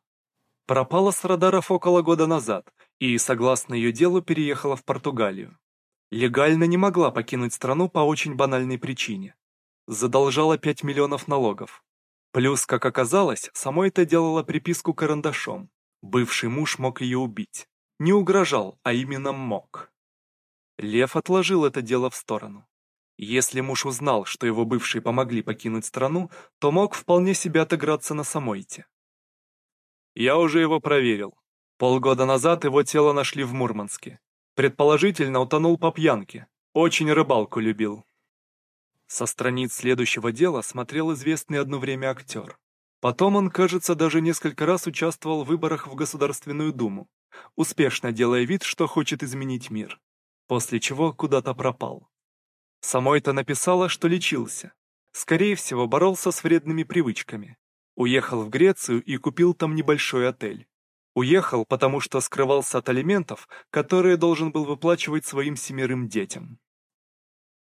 Пропала с радаров около года назад и, согласно ее делу, переехала в Португалию. Легально не могла покинуть страну по очень банальной причине. Задолжала 5 миллионов налогов. Плюс, как оказалось, самой это делала приписку карандашом. Бывший муж мог ее убить. Не угрожал, а именно мог. Лев отложил это дело в сторону. Если муж узнал, что его бывшие помогли покинуть страну, то мог вполне себе отыграться на Самойте. Я уже его проверил. Полгода назад его тело нашли в Мурманске. Предположительно, утонул по пьянке. Очень рыбалку любил. Со страниц следующего дела смотрел известный одно время актер. Потом он, кажется, даже несколько раз участвовал в выборах в Государственную Думу, успешно делая вид, что хочет изменить мир. После чего куда-то пропал. Самой-то написала, что лечился. Скорее всего, боролся с вредными привычками. Уехал в Грецию и купил там небольшой отель. Уехал, потому что скрывался от алиментов, которые должен был выплачивать своим семерым детям.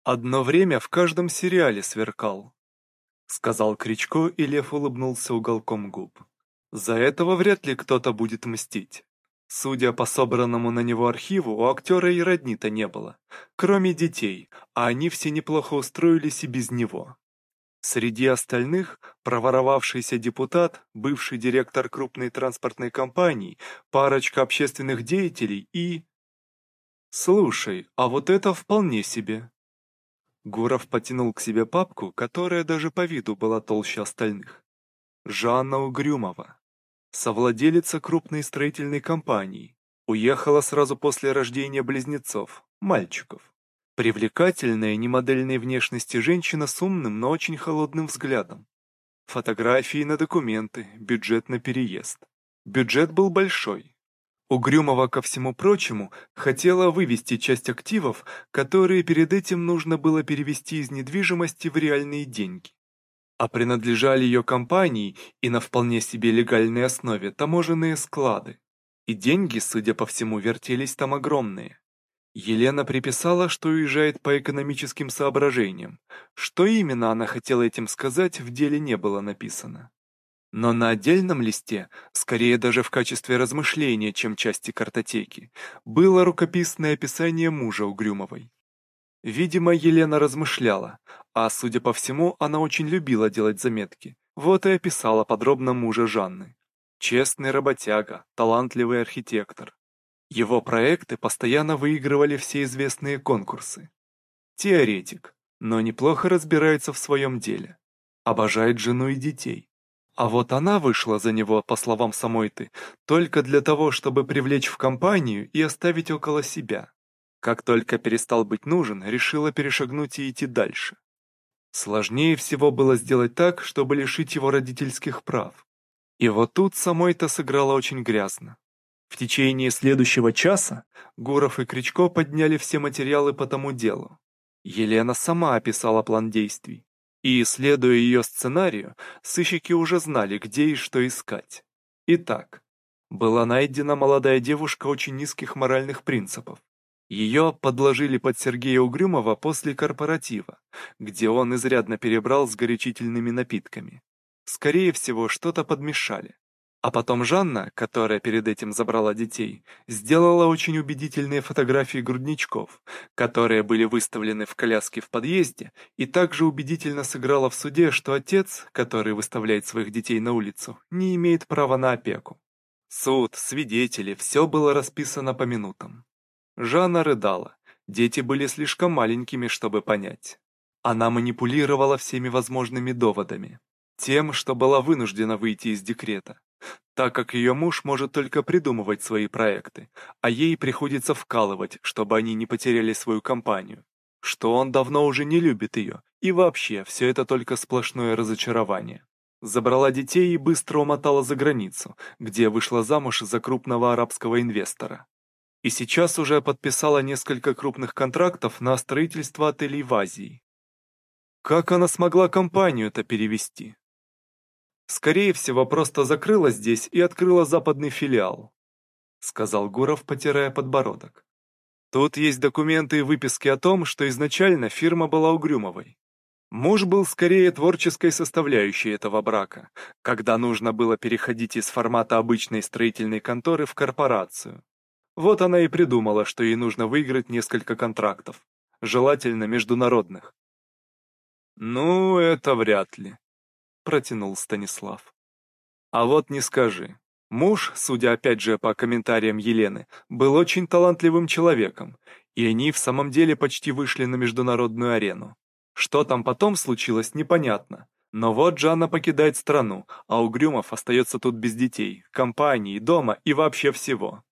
«Одно время в каждом сериале сверкал», — сказал Кричко, и Лев улыбнулся уголком губ. «За этого вряд ли кто-то будет мстить. Судя по собранному на него архиву, у актера и родни-то не было, кроме детей, а они все неплохо устроились и без него. Среди остальных проворовавшийся депутат, бывший директор крупной транспортной компании, парочка общественных деятелей и... Слушай, а вот это вполне себе. Гуров потянул к себе папку, которая даже по виду была толще остальных. Жанна Угрюмова, совладелица крупной строительной компании, уехала сразу после рождения близнецов, мальчиков. Привлекательная, немодельной внешности женщина с умным, но очень холодным взглядом. Фотографии на документы, бюджет на переезд. Бюджет был большой. Угрюмова, ко всему прочему, хотела вывести часть активов, которые перед этим нужно было перевести из недвижимости в реальные деньги. А принадлежали ее компании и на вполне себе легальной основе таможенные склады. И деньги, судя по всему, вертелись там огромные. Елена приписала, что уезжает по экономическим соображениям. Что именно она хотела этим сказать, в деле не было написано. Но на отдельном листе, скорее даже в качестве размышления, чем части картотеки, было рукописное описание мужа Угрюмовой. Видимо, Елена размышляла, а, судя по всему, она очень любила делать заметки. Вот и описала подробно мужа Жанны. Честный работяга, талантливый архитектор, его проекты постоянно выигрывали все известные конкурсы. Теоретик, но неплохо разбирается в своем деле. Обожает жену и детей. А вот она вышла за него, по словам Самойты, только для того, чтобы привлечь в компанию и оставить около себя. Как только перестал быть нужен, решила перешагнуть и идти дальше. Сложнее всего было сделать так, чтобы лишить его родительских прав. И вот тут Самойта сыграла очень грязно. В течение следующего часа Гуров и Кричко подняли все материалы по тому делу. Елена сама описала план действий. И, следуя ее сценарию, сыщики уже знали, где и что искать. Итак, была найдена молодая девушка очень низких моральных принципов. Ее подложили под Сергея Угрюмова после корпоратива, где он изрядно перебрал с горячительными напитками. Скорее всего, что-то подмешали. А потом Жанна, которая перед этим забрала детей, сделала очень убедительные фотографии грудничков, которые были выставлены в коляске в подъезде, и также убедительно сыграла в суде, что отец, который выставляет своих детей на улицу, не имеет права на опеку. Суд, свидетели, все было расписано по минутам. Жанна рыдала, дети были слишком маленькими, чтобы понять. Она манипулировала всеми возможными доводами. Тем, что была вынуждена выйти из декрета, так как ее муж может только придумывать свои проекты, а ей приходится вкалывать, чтобы они не потеряли свою компанию, что он давно уже не любит ее, и вообще все это только сплошное разочарование. Забрала детей и быстро умотала за границу, где вышла замуж за крупного арабского инвестора. И сейчас уже подписала несколько крупных контрактов на строительство отелей в Азии. Как она смогла компанию-то перевести? Скорее всего, просто закрыла здесь и открыла западный филиал», — сказал Гуров, потирая подбородок. «Тут есть документы и выписки о том, что изначально фирма была Угрюмовой. Муж был скорее творческой составляющей этого брака, когда нужно было переходить из формата обычной строительной конторы в корпорацию. Вот она и придумала, что ей нужно выиграть несколько контрактов, желательно международных. «Ну, это вряд ли», протянул Станислав. А вот не скажи. Муж, судя опять же по комментариям Елены, был очень талантливым человеком, и они в самом деле почти вышли на международную арену. Что там потом случилось, непонятно. Но вот Жанна покидает страну, а Угрюмов остается тут без детей, компании, дома и вообще всего.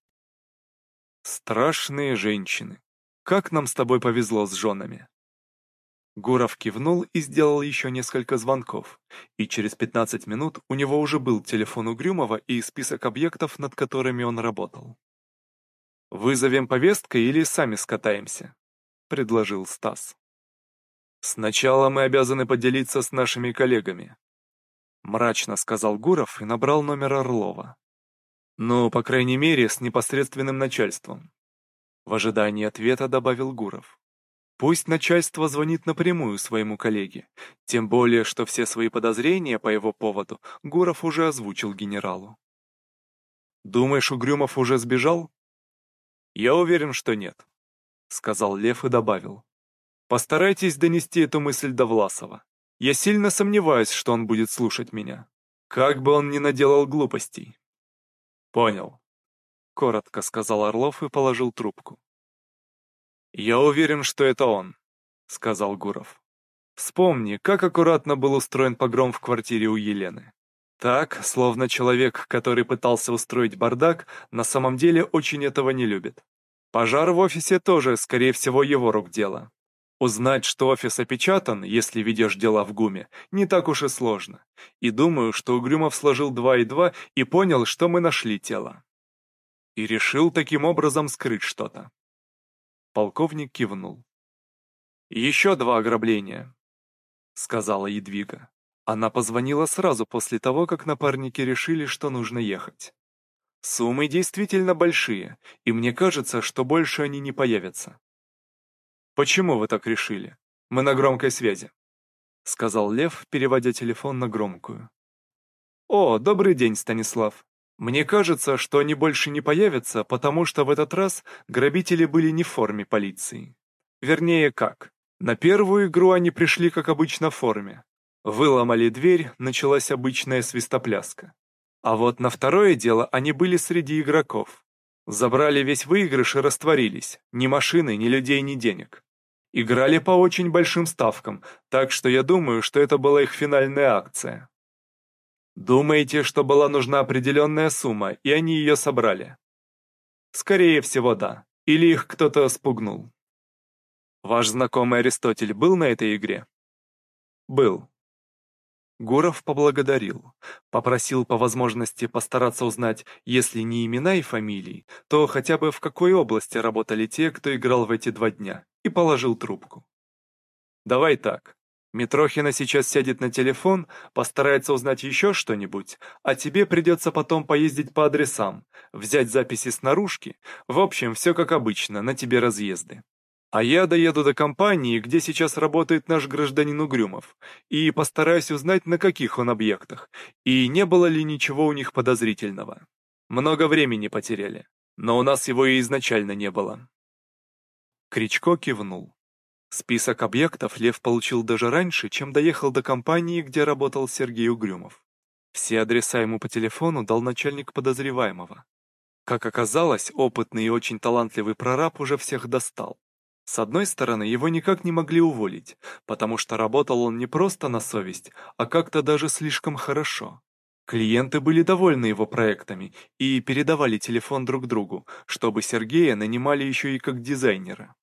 Страшные женщины. Как нам с тобой повезло с женами. Гуров кивнул и сделал еще несколько звонков, и через 15 минут у него уже был телефон Угрюмова и список объектов, над которыми он работал. «Вызовем повесткой или сами скатаемся?» — предложил Стас. «Сначала мы обязаны поделиться с нашими коллегами», — мрачно сказал Гуров и набрал номер Орлова. «Ну, по крайней мере, с непосредственным начальством». В ожидании ответа добавил Гуров. Пусть начальство звонит напрямую своему коллеге, тем более, что все свои подозрения по его поводу Гуров уже озвучил генералу. «Думаешь, Угрюмов уже сбежал?» «Я уверен, что нет», — сказал Лев и добавил. «Постарайтесь донести эту мысль до Власова. Я сильно сомневаюсь, что он будет слушать меня. Как бы он ни наделал глупостей». «Понял», — коротко сказал Орлов и положил трубку. «Я уверен, что это он», — сказал Гуров. «Вспомни, как аккуратно был устроен погром в квартире у Елены. Так, словно человек, который пытался устроить бардак, на самом деле очень этого не любит. Пожар в офисе тоже, скорее всего, его рук дело. Узнать, что офис опечатан, если ведешь дела в ГУМе, не так уж и сложно. И думаю, что Угрюмов сложил два и два и понял, что мы нашли тело. И решил таким образом скрыть что-то. Полковник кивнул. «Еще два ограбления», — сказала Едвига. Она позвонила сразу после того, как напарники решили, что нужно ехать. Суммы действительно большие, и мне кажется, что больше они не появятся. «Почему вы так решили? Мы на громкой связи», — сказал Лев, переводя телефон на громкую. «О, добрый день, Станислав. Мне кажется, что они больше не появятся, потому что в этот раз грабители были не в форме полиции. Вернее, как. На первую игру они пришли, как обычно, в форме. Выломали дверь, началась обычная свистопляска. А вот на второе дело они были среди игроков. Забрали весь выигрыш и растворились. Ни машины, ни людей, ни денег. Играли по очень большим ставкам, так что я думаю, что это была их финальная акция. Думаете, что была нужна определенная сумма, и они ее собрали? Скорее всего, да. Или их кто-то спугнул. Ваш знакомый Аристотель был на этой игре? Был. Гуров поблагодарил, попросил по возможности постараться узнать, если не имена и фамилии, то хотя бы в какой области работали те, кто играл в эти два дня, и положил трубку. «Давай так. Митрохина сейчас сядет на телефон, постарается узнать еще что-нибудь, а тебе придется потом поездить по адресам, взять записи с наружки, в общем, все как обычно, на тебе разъезды. А я доеду до компании, где сейчас работает наш гражданин Угрюмов, и постараюсь узнать, на каких он объектах, и не было ли ничего у них подозрительного. Много времени потеряли, но у нас его и изначально не было. Кричко кивнул. Список объектов Лев получил даже раньше, чем доехал до компании, где работал Сергей Угрюмов. Все адреса ему по телефону дал начальник подозреваемого. Как оказалось, опытный и очень талантливый прораб уже всех достал. С одной стороны, его никак не могли уволить, потому что работал он не просто на совесть, а как-то даже слишком хорошо. Клиенты были довольны его проектами и передавали телефон друг другу, чтобы Сергея нанимали еще и как дизайнера.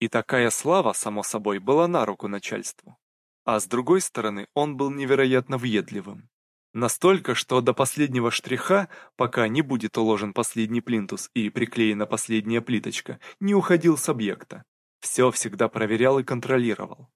И такая слава, само собой, была на руку начальству. А с другой стороны, он был невероятно въедливым. Настолько, что до последнего штриха, пока не будет уложен последний плинтус и приклеена последняя плиточка, не уходил с объекта. Все всегда проверял и контролировал.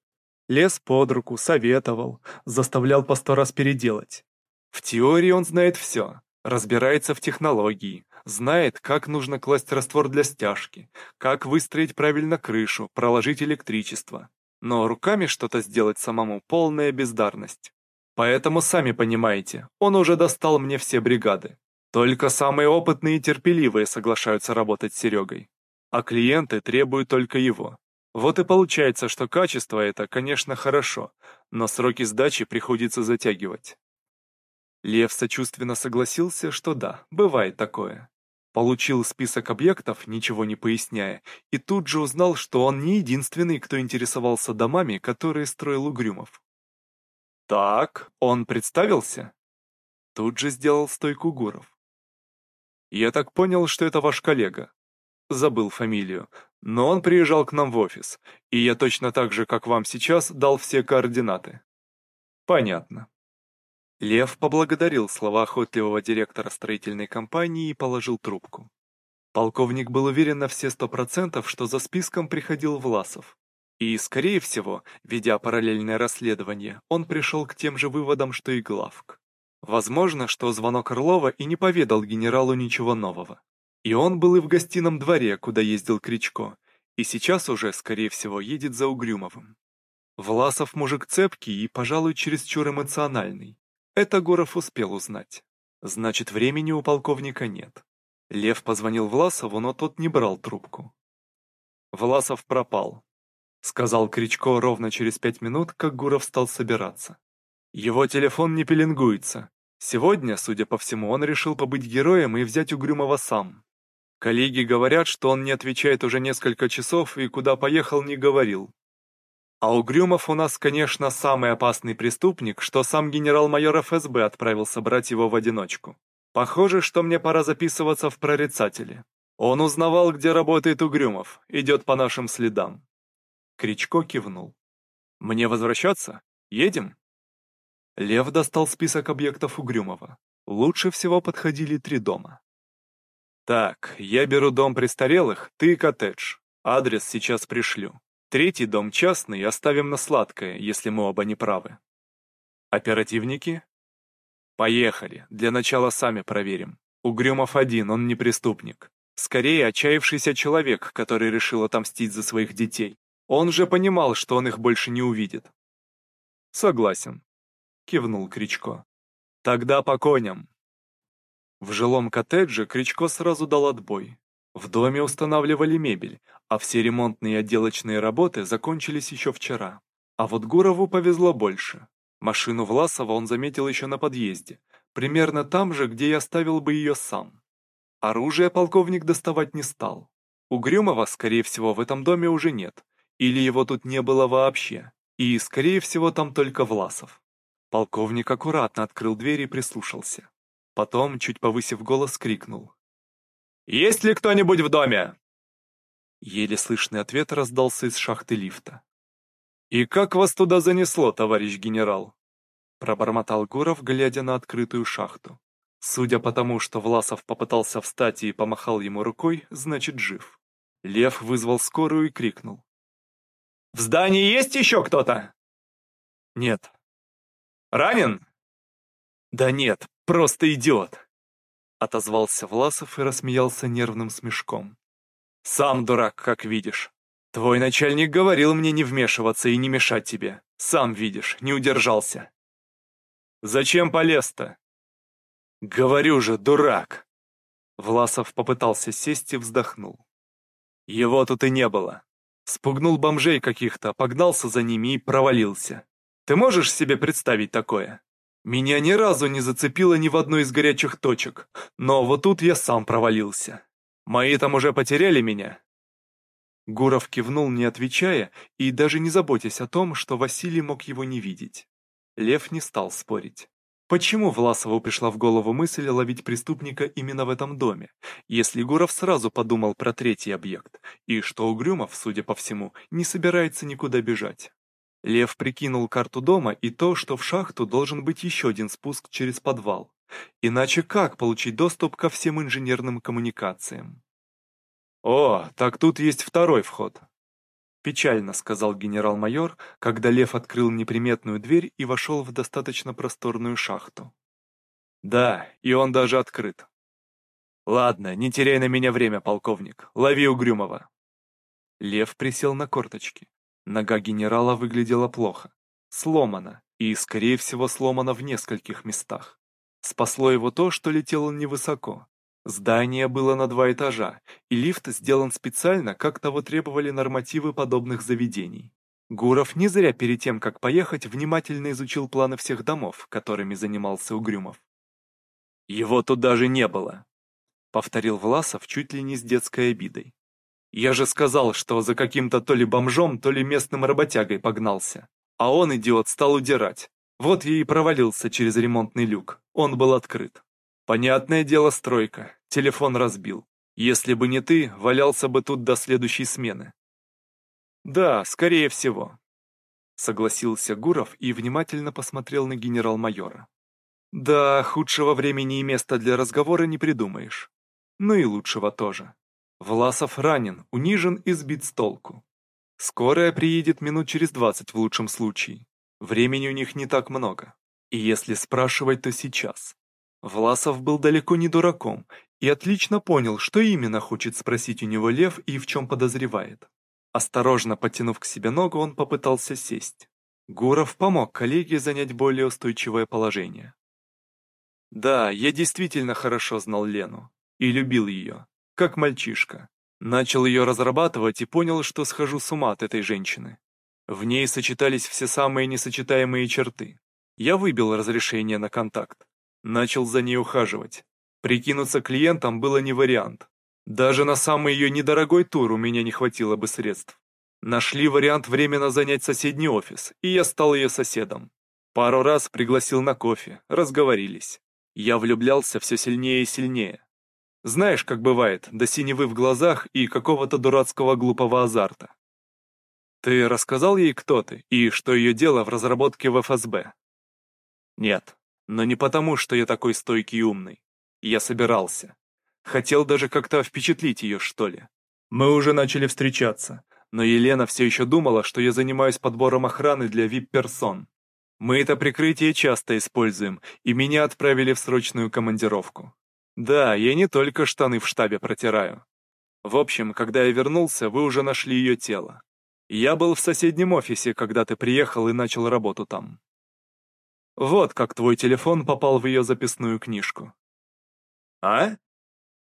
Лез под руку, советовал, заставлял по сто раз переделать. В теории он знает все, разбирается в технологии, Знает, как нужно класть раствор для стяжки, как выстроить правильно крышу, проложить электричество. Но руками что-то сделать самому – полная бездарность. Поэтому, сами понимаете, он уже достал мне все бригады. Только самые опытные и терпеливые соглашаются работать с Серегой. А клиенты требуют только его. Вот и получается, что качество это, конечно, хорошо, но сроки сдачи приходится затягивать. Лев сочувственно согласился, что да, бывает такое. Получил список объектов, ничего не поясняя, и тут же узнал, что он не единственный, кто интересовался домами, которые строил Угрюмов. «Так, он представился?» Тут же сделал стойку Гуров. «Я так понял, что это ваш коллега. Забыл фамилию, но он приезжал к нам в офис, и я точно так же, как вам сейчас, дал все координаты». «Понятно. Лев поблагодарил слова охотливого директора строительной компании и положил трубку. Полковник был уверен на все сто процентов, что за списком приходил Власов. И, скорее всего, ведя параллельное расследование, он пришел к тем же выводам, что и Главк. Возможно, что звонок Орлова и не поведал генералу ничего нового. И он был и в гостином дворе, куда ездил Кричко, и сейчас уже, скорее всего, едет за Угрюмовым. Власов мужик цепкий и, пожалуй, чересчур эмоциональный. Это Гуров успел узнать. Значит, времени у полковника нет. Лев позвонил Власову, но тот не брал трубку. Власов пропал. Сказал Кричко ровно через пять минут, как Гуров стал собираться. Его телефон не пеленгуется. Сегодня, судя по всему, он решил побыть героем и взять Угрюмова сам. Коллеги говорят, что он не отвечает уже несколько часов и куда поехал не говорил. А Угрюмов у нас, конечно, самый опасный преступник, что сам генерал-майор ФСБ отправился брать его в одиночку. Похоже, что мне пора записываться в прорицатели. Он узнавал, где работает Угрюмов, идет по нашим следам. Кричко кивнул. «Мне возвращаться? Едем?» Лев достал список объектов Угрюмова. Лучше всего подходили три дома. «Так, я беру дом престарелых, ты коттедж. Адрес сейчас пришлю. Третий дом частный, оставим на сладкое, если мы оба не правы. Оперативники? Поехали, для начала сами проверим. Угрюмов один, он не преступник. Скорее, отчаявшийся человек, который решил отомстить за своих детей. Он же понимал, что он их больше не увидит. Согласен, кивнул Кричко. Тогда по коням. В жилом коттедже Кричко сразу дал отбой. В доме устанавливали мебель, а все ремонтные и отделочные работы закончились еще вчера. А вот Гурову повезло больше. Машину Власова он заметил еще на подъезде, примерно там же, где я оставил бы ее сам. Оружие полковник доставать не стал. Угрюмова, скорее всего, в этом доме уже нет, или его тут не было вообще, и, скорее всего, там только Власов. Полковник аккуратно открыл дверь и прислушался. Потом, чуть повысив голос, крикнул. «Есть ли кто-нибудь в доме?» Еле слышный ответ раздался из шахты лифта. «И как вас туда занесло, товарищ генерал?» Пробормотал Гуров, глядя на открытую шахту. Судя по тому, что Власов попытался встать и помахал ему рукой, значит жив. Лев вызвал скорую и крикнул. «В здании есть еще кто-то?» «Нет». «Ранен?» «Да нет, просто идиот!» Отозвался Власов и рассмеялся нервным смешком. «Сам дурак, как видишь. Твой начальник говорил мне не вмешиваться и не мешать тебе. Сам видишь, не удержался». «Зачем полез-то?» «Говорю же, дурак!» Власов попытался сесть и вздохнул. Его тут и не было. Спугнул бомжей каких-то, погнался за ними и провалился. Ты можешь себе представить такое? Меня ни разу не зацепило ни в одной из горячих точек, но вот тут я сам провалился. Мои там уже потеряли меня?» Гуров кивнул, не отвечая, и даже не заботясь о том, что Василий мог его не видеть. Лев не стал спорить. Почему Власову пришла в голову мысль ловить преступника именно в этом доме, если Гуров сразу подумал про третий объект, и что Угрюмов, судя по всему, не собирается никуда бежать? Лев прикинул карту дома и то, что в шахту должен быть еще один спуск через подвал. Иначе как получить доступ ко всем инженерным коммуникациям? «О, так тут есть второй вход», — печально сказал генерал-майор, когда Лев открыл неприметную дверь и вошел в достаточно просторную шахту. «Да, и он даже открыт». «Ладно, не теряй на меня время, полковник, лови Угрюмова». Лев присел на корточки. Нога генерала выглядела плохо, сломана, и, скорее всего, сломана в нескольких местах. Спасло его то, что летел он невысоко. Здание было на два этажа, и лифт сделан специально, как того требовали нормативы подобных заведений. Гуров не зря перед тем, как поехать, внимательно изучил планы всех домов, которыми занимался Угрюмов. «Его тут даже не было», — повторил Власов чуть ли не с детской обидой. Я же сказал, что за каким-то то ли бомжом, то ли местным работягой погнался. А он, идиот, стал удирать. Вот я и провалился через ремонтный люк. Он был открыт. Понятное дело, стройка. Телефон разбил. Если бы не ты, валялся бы тут до следующей смены. Да, скорее всего. Согласился Гуров и внимательно посмотрел на генерал-майора. Да, худшего времени и места для разговора не придумаешь. Ну и лучшего тоже. Власов ранен, унижен и сбит с толку. Скорая приедет минут через двадцать в лучшем случае. Времени у них не так много. И если спрашивать, то сейчас. Власов был далеко не дураком и отлично понял, что именно хочет спросить у него Лев и в чем подозревает. Осторожно потянув к себе ногу, он попытался сесть. Гуров помог коллеге занять более устойчивое положение. Да, я действительно хорошо знал Лену и любил ее как мальчишка. Начал ее разрабатывать и понял, что схожу с ума от этой женщины. В ней сочетались все самые несочетаемые черты. Я выбил разрешение на контакт. Начал за ней ухаживать. Прикинуться клиентом было не вариант. Даже на самый ее недорогой тур у меня не хватило бы средств. Нашли вариант временно занять соседний офис, и я стал ее соседом. Пару раз пригласил на кофе, разговорились. Я влюблялся все сильнее и сильнее. Знаешь, как бывает, до синевы в глазах и какого-то дурацкого глупого азарта. Ты рассказал ей, кто ты, и что ее дело в разработке в ФСБ? Нет, но не потому, что я такой стойкий и умный. Я собирался. Хотел даже как-то впечатлить ее, что ли. Мы уже начали встречаться, но Елена все еще думала, что я занимаюсь подбором охраны для вип-персон. Мы это прикрытие часто используем, и меня отправили в срочную командировку. Да, я не только штаны в штабе протираю. В общем, когда я вернулся, вы уже нашли ее тело. Я был в соседнем офисе, когда ты приехал и начал работу там. Вот как твой телефон попал в ее записную книжку. А?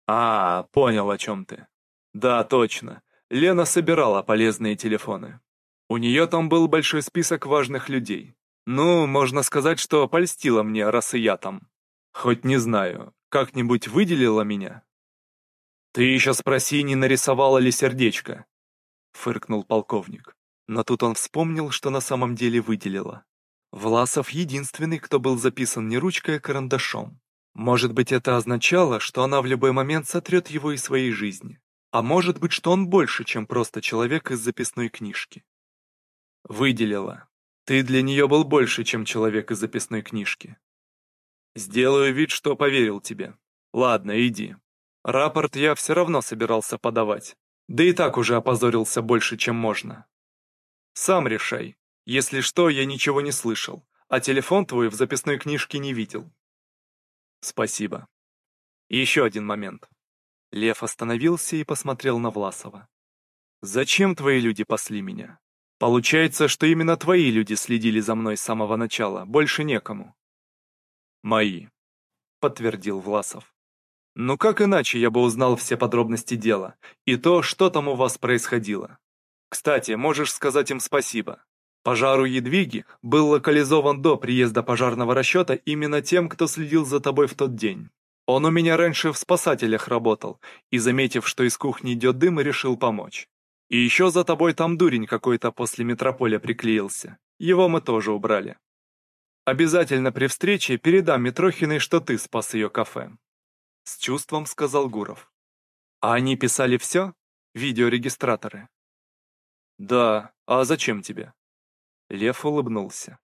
А, понял, о чем ты. Да, точно. Лена собирала полезные телефоны. У нее там был большой список важных людей. Ну, можно сказать, что польстила мне, раз и я там. Хоть не знаю, как-нибудь выделила меня?» «Ты еще спроси, не нарисовала ли сердечко?» — фыркнул полковник. Но тут он вспомнил, что на самом деле выделила. Власов единственный, кто был записан не ручкой, а карандашом. Может быть, это означало, что она в любой момент сотрет его из своей жизни. А может быть, что он больше, чем просто человек из записной книжки. Выделила. Ты для нее был больше, чем человек из записной книжки. Сделаю вид, что поверил тебе. Ладно, иди. Рапорт я все равно собирался подавать. Да и так уже опозорился больше, чем можно. Сам решай. Если что, я ничего не слышал, а телефон твой в записной книжке не видел. Спасибо. Еще один момент. Лев остановился и посмотрел на Власова. Зачем твои люди пасли меня? Получается, что именно твои люди следили за мной с самого начала, больше некому. Мои, подтвердил Власов. Ну как иначе я бы узнал все подробности дела и то, что там у вас происходило? Кстати, можешь сказать им спасибо. Пожар у Едвиги был локализован до приезда пожарного расчета именно тем, кто следил за тобой в тот день. Он у меня раньше в спасателях работал, и, заметив, что из кухни идет дым, решил помочь. И еще за тобой там дурень какой-то после метрополя приклеился. Его мы тоже убрали. Обязательно при встрече передам Митрохиной, что ты спас ее кафе. С чувством сказал Гуров. А они писали все? Видеорегистраторы? Да, а зачем тебе? Лев улыбнулся.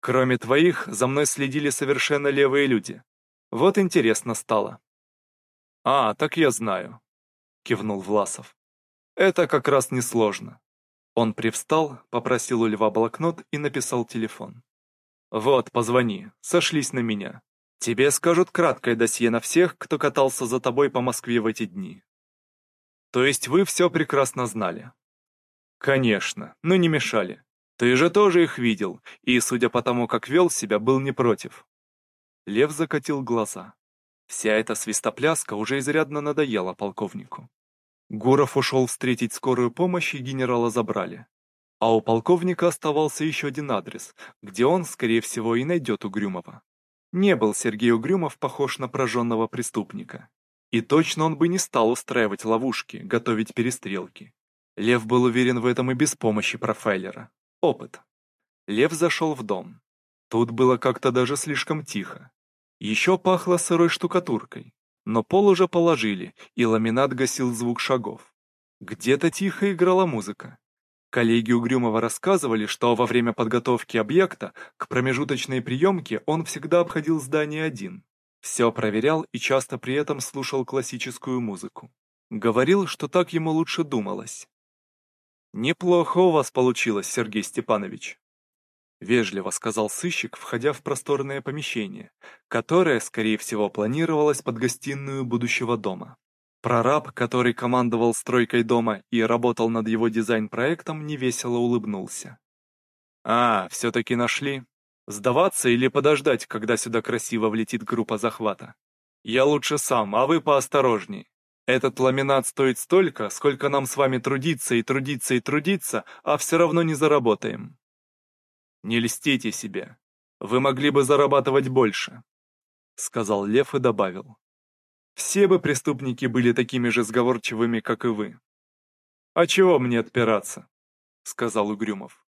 Кроме твоих, за мной следили совершенно левые люди. Вот интересно стало. А, так я знаю, кивнул Власов. Это как раз несложно. Он привстал, попросил у Льва блокнот и написал телефон. Вот, позвони, сошлись на меня. Тебе скажут краткое досье на всех, кто катался за тобой по Москве в эти дни. То есть вы все прекрасно знали? Конечно, но не мешали. Ты же тоже их видел, и, судя по тому, как вел себя, был не против. Лев закатил глаза. Вся эта свистопляска уже изрядно надоела полковнику. Гуров ушел встретить скорую помощь, и генерала забрали. А у полковника оставался еще один адрес, где он, скорее всего, и найдет Угрюмова. Не был Сергей Угрюмов похож на прожженного преступника. И точно он бы не стал устраивать ловушки, готовить перестрелки. Лев был уверен в этом и без помощи профайлера. Опыт. Лев зашел в дом. Тут было как-то даже слишком тихо. Еще пахло сырой штукатуркой, но пол уже положили, и ламинат гасил звук шагов. Где-то тихо играла музыка. Коллеги Угрюмова рассказывали, что во время подготовки объекта к промежуточной приемке он всегда обходил здание один. Все проверял и часто при этом слушал классическую музыку. Говорил, что так ему лучше думалось. «Неплохо у вас получилось, Сергей Степанович», — вежливо сказал сыщик, входя в просторное помещение, которое, скорее всего, планировалось под гостиную будущего дома. Прораб, который командовал стройкой дома и работал над его дизайн-проектом, невесело улыбнулся. «А, все-таки нашли? Сдаваться или подождать, когда сюда красиво влетит группа захвата? Я лучше сам, а вы поосторожней. Этот ламинат стоит столько, сколько нам с вами трудиться и трудиться и трудиться, а все равно не заработаем. Не льстите себе. Вы могли бы зарабатывать больше», — сказал Лев и добавил. Все бы преступники были такими же сговорчивыми, как и вы. «А чего мне отпираться?» — сказал Угрюмов.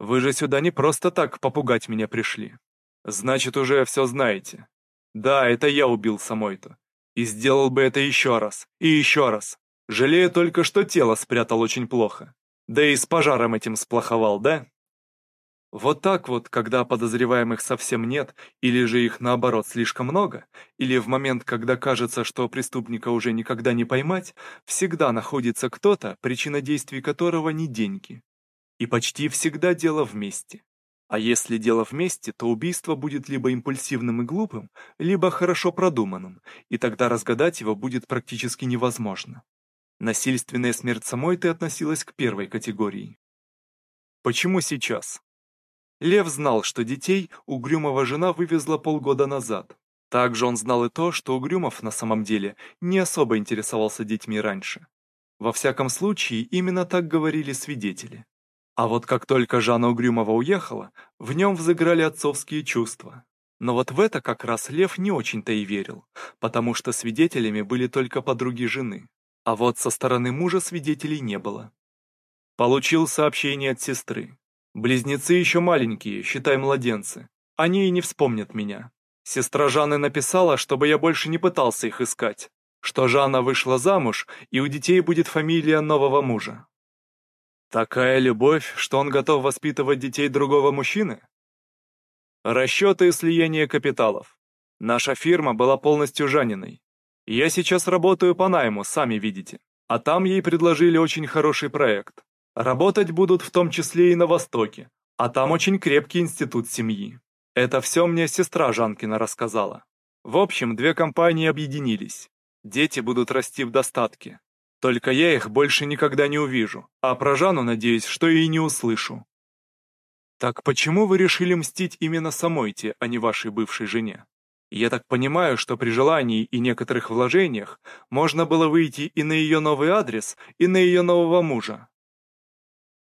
«Вы же сюда не просто так попугать меня пришли. Значит, уже все знаете. Да, это я убил Самойто. И сделал бы это еще раз, и еще раз. Жалею только, что тело спрятал очень плохо. Да и с пожаром этим сплоховал, да?» Вот так вот, когда подозреваемых совсем нет, или же их наоборот слишком много, или в момент, когда кажется, что преступника уже никогда не поймать, всегда находится кто-то, причина действий которого не деньги. И почти всегда дело вместе. А если дело вместе, то убийство будет либо импульсивным и глупым, либо хорошо продуманным, и тогда разгадать его будет практически невозможно. Насильственная смерть самой ты относилась к первой категории. Почему сейчас? Лев знал, что детей Угрюмова жена вывезла полгода назад. Также он знал и то, что Угрюмов на самом деле не особо интересовался детьми раньше. Во всяком случае, именно так говорили свидетели. А вот как только Жанна Угрюмова уехала, в нем взыграли отцовские чувства. Но вот в это как раз Лев не очень-то и верил, потому что свидетелями были только подруги жены. А вот со стороны мужа свидетелей не было. Получил сообщение от сестры. Близнецы еще маленькие, считай младенцы. Они и не вспомнят меня. Сестра Жанны написала, чтобы я больше не пытался их искать, что Жанна вышла замуж, и у детей будет фамилия нового мужа. Такая любовь, что он готов воспитывать детей другого мужчины? Расчеты и слияние капиталов. Наша фирма была полностью Жаниной. Я сейчас работаю по найму, сами видите. А там ей предложили очень хороший проект. Работать будут в том числе и на Востоке, а там очень крепкий институт семьи. Это все мне сестра Жанкина рассказала. В общем, две компании объединились. Дети будут расти в достатке. Только я их больше никогда не увижу, а про Жанну надеюсь, что и не услышу. Так почему вы решили мстить именно самой те, а не вашей бывшей жене? Я так понимаю, что при желании и некоторых вложениях можно было выйти и на ее новый адрес, и на ее нового мужа.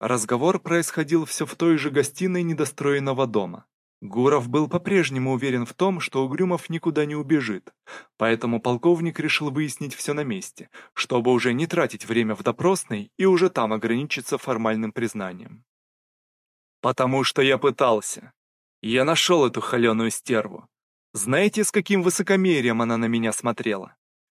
Разговор происходил все в той же гостиной недостроенного дома. Гуров был по-прежнему уверен в том, что Угрюмов никуда не убежит, поэтому полковник решил выяснить все на месте, чтобы уже не тратить время в допросной и уже там ограничиться формальным признанием. «Потому что я пытался. Я нашел эту холеную стерву. Знаете, с каким высокомерием она на меня смотрела?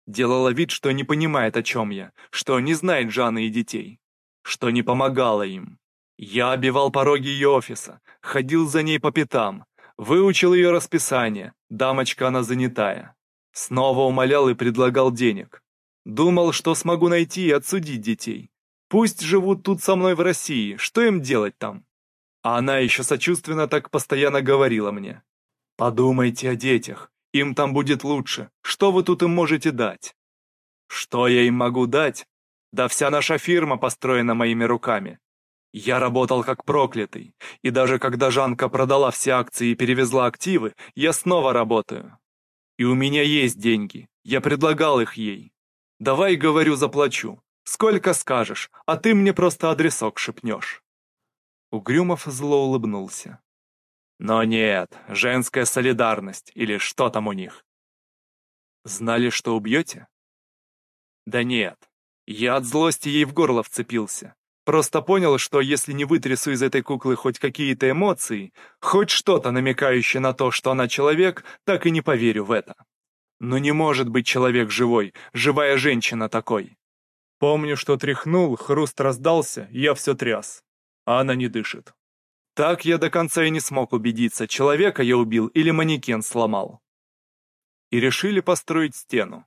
Делала вид, что не понимает, о чем я, что не знает Жанны и детей, что не помогала им. Я обивал пороги ее офиса, ходил за ней по пятам, выучил ее расписание, дамочка она занятая. Снова умолял и предлагал денег. Думал, что смогу найти и отсудить детей. Пусть живут тут со мной в России, что им делать там? А она еще сочувственно так постоянно говорила мне. Подумайте о детях, им там будет лучше, что вы тут им можете дать? Что я им могу дать? Да вся наша фирма построена моими руками. Я работал как проклятый, и даже когда Жанка продала все акции и перевезла активы, я снова работаю. И у меня есть деньги, я предлагал их ей. Давай, говорю, заплачу. Сколько скажешь, а ты мне просто адресок шепнешь. Угрюмов зло улыбнулся. Но нет, женская солидарность, или что там у них. Знали, что убьете? Да нет, я от злости ей в горло вцепился. Просто понял, что если не вытрясу из этой куклы хоть какие-то эмоции, хоть что-то намекающее на то, что она человек, так и не поверю в это. Но не может быть человек живой, живая женщина такой. Помню, что тряхнул, хруст раздался, я все тряс. А она не дышит. Так я до конца и не смог убедиться, человека я убил или манекен сломал. И решили построить стену.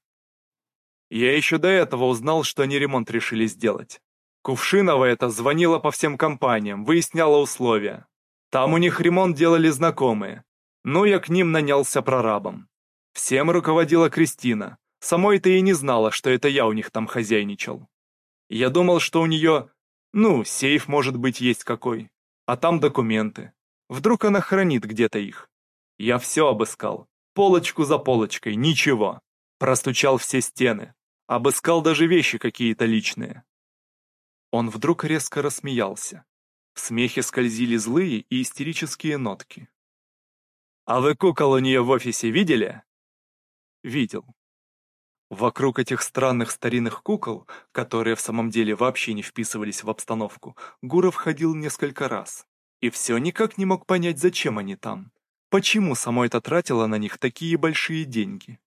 Я еще до этого узнал, что они ремонт решили сделать. Кувшинова это звонила по всем компаниям, выясняла условия. Там у них ремонт делали знакомые. Ну, я к ним нанялся прорабом. Всем руководила Кристина. Самой-то и не знала, что это я у них там хозяйничал. Я думал, что у нее, ну, сейф, может быть, есть какой. А там документы. Вдруг она хранит где-то их. Я все обыскал. Полочку за полочкой, ничего. Простучал все стены. Обыскал даже вещи какие-то личные. Он вдруг резко рассмеялся. В смехе скользили злые и истерические нотки. «А вы кукол у нее в офисе видели?» «Видел». Вокруг этих странных старинных кукол, которые в самом деле вообще не вписывались в обстановку, Гуров ходил несколько раз. И все никак не мог понять, зачем они там. Почему само это тратило на них такие большие деньги?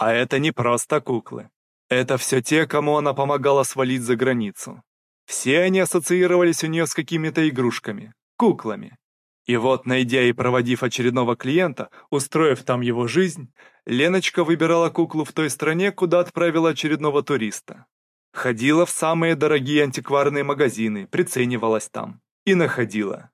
А это не просто куклы. Это все те, кому она помогала свалить за границу. Все они ассоциировались у нее с какими-то игрушками, куклами. И вот, найдя и проводив очередного клиента, устроив там его жизнь, Леночка выбирала куклу в той стране, куда отправила очередного туриста. Ходила в самые дорогие антикварные магазины, приценивалась там. И находила.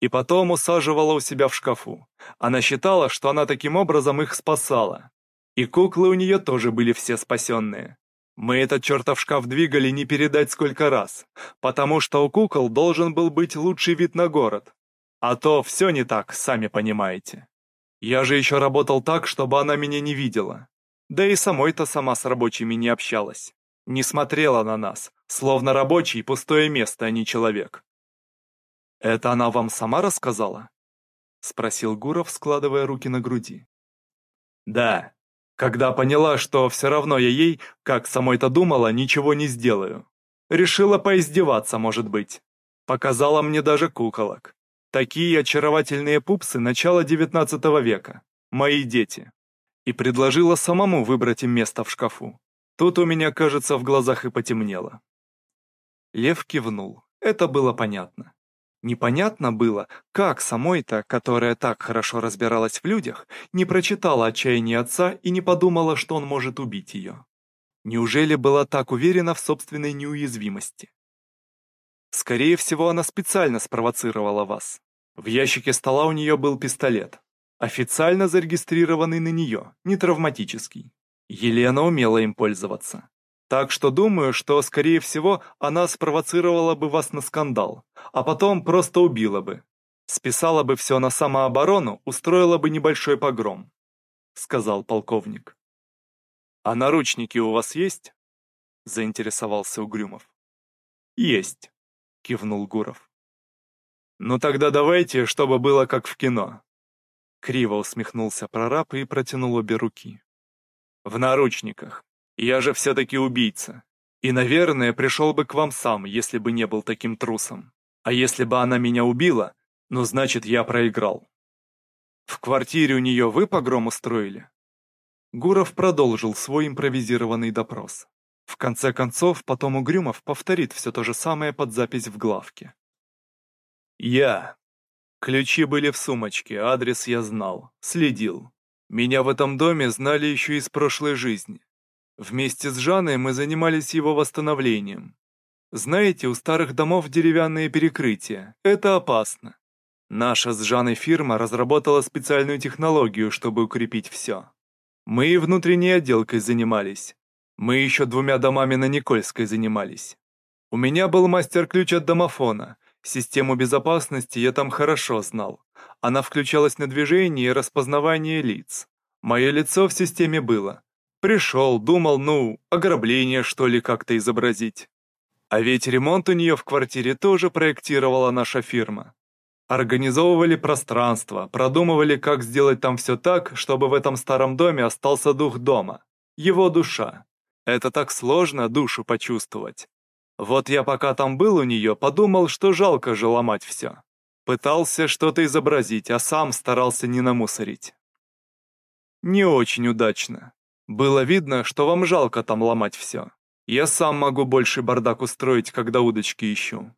И потом усаживала у себя в шкафу. Она считала, что она таким образом их спасала. И куклы у нее тоже были все спасенные. Мы этот чертов шкаф двигали не передать сколько раз, потому что у кукол должен был быть лучший вид на город. А то все не так, сами понимаете. Я же еще работал так, чтобы она меня не видела. Да и самой-то сама с рабочими не общалась. Не смотрела на нас, словно рабочий пустое место, а не человек. «Это она вам сама рассказала?» — спросил Гуров, складывая руки на груди. «Да, когда поняла, что все равно я ей, как самой-то думала, ничего не сделаю. Решила поиздеваться, может быть. Показала мне даже куколок. Такие очаровательные пупсы начала XIX века. Мои дети. И предложила самому выбрать им место в шкафу. Тут у меня, кажется, в глазах и потемнело. Лев кивнул. Это было понятно. Непонятно было, как самой-то, которая так хорошо разбиралась в людях, не прочитала отчаяние отца и не подумала, что он может убить ее. Неужели была так уверена в собственной неуязвимости? Скорее всего, она специально спровоцировала вас. В ящике стола у нее был пистолет. Официально зарегистрированный на нее, не травматический. Елена умела им пользоваться. Так что думаю, что, скорее всего, она спровоцировала бы вас на скандал, а потом просто убила бы. Списала бы все на самооборону, устроила бы небольшой погром», — сказал полковник. «А наручники у вас есть?» — заинтересовался Угрюмов. «Есть», — кивнул Гуров. «Ну тогда давайте, чтобы было как в кино». Криво усмехнулся прораб и протянул обе руки. «В наручниках. Я же все-таки убийца. И, наверное, пришел бы к вам сам, если бы не был таким трусом. А если бы она меня убила, ну значит я проиграл. В квартире у нее вы погром устроили? Гуров продолжил свой импровизированный допрос. В конце концов, потом Угрюмов повторит все то же самое под запись в главке. Я. Ключи были в сумочке, адрес я знал, следил. Меня в этом доме знали еще из прошлой жизни. Вместе с Жанной мы занимались его восстановлением. Знаете, у старых домов деревянные перекрытия. Это опасно. Наша с Жанной фирма разработала специальную технологию, чтобы укрепить все. Мы и внутренней отделкой занимались. Мы еще двумя домами на Никольской занимались. У меня был мастер-ключ от домофона. Систему безопасности я там хорошо знал. Она включалась на движение и распознавание лиц. Мое лицо в системе было. Пришел, думал, ну, ограбление, что ли, как-то изобразить. А ведь ремонт у нее в квартире тоже проектировала наша фирма. Организовывали пространство, продумывали, как сделать там все так, чтобы в этом старом доме остался дух дома. Его душа. Это так сложно душу почувствовать. Вот я пока там был у нее, подумал, что жалко же ломать все. Пытался что-то изобразить, а сам старался не намусорить. Не очень удачно. Было видно, что вам жалко там ломать все. Я сам могу больше бардак устроить, когда удочки ищу.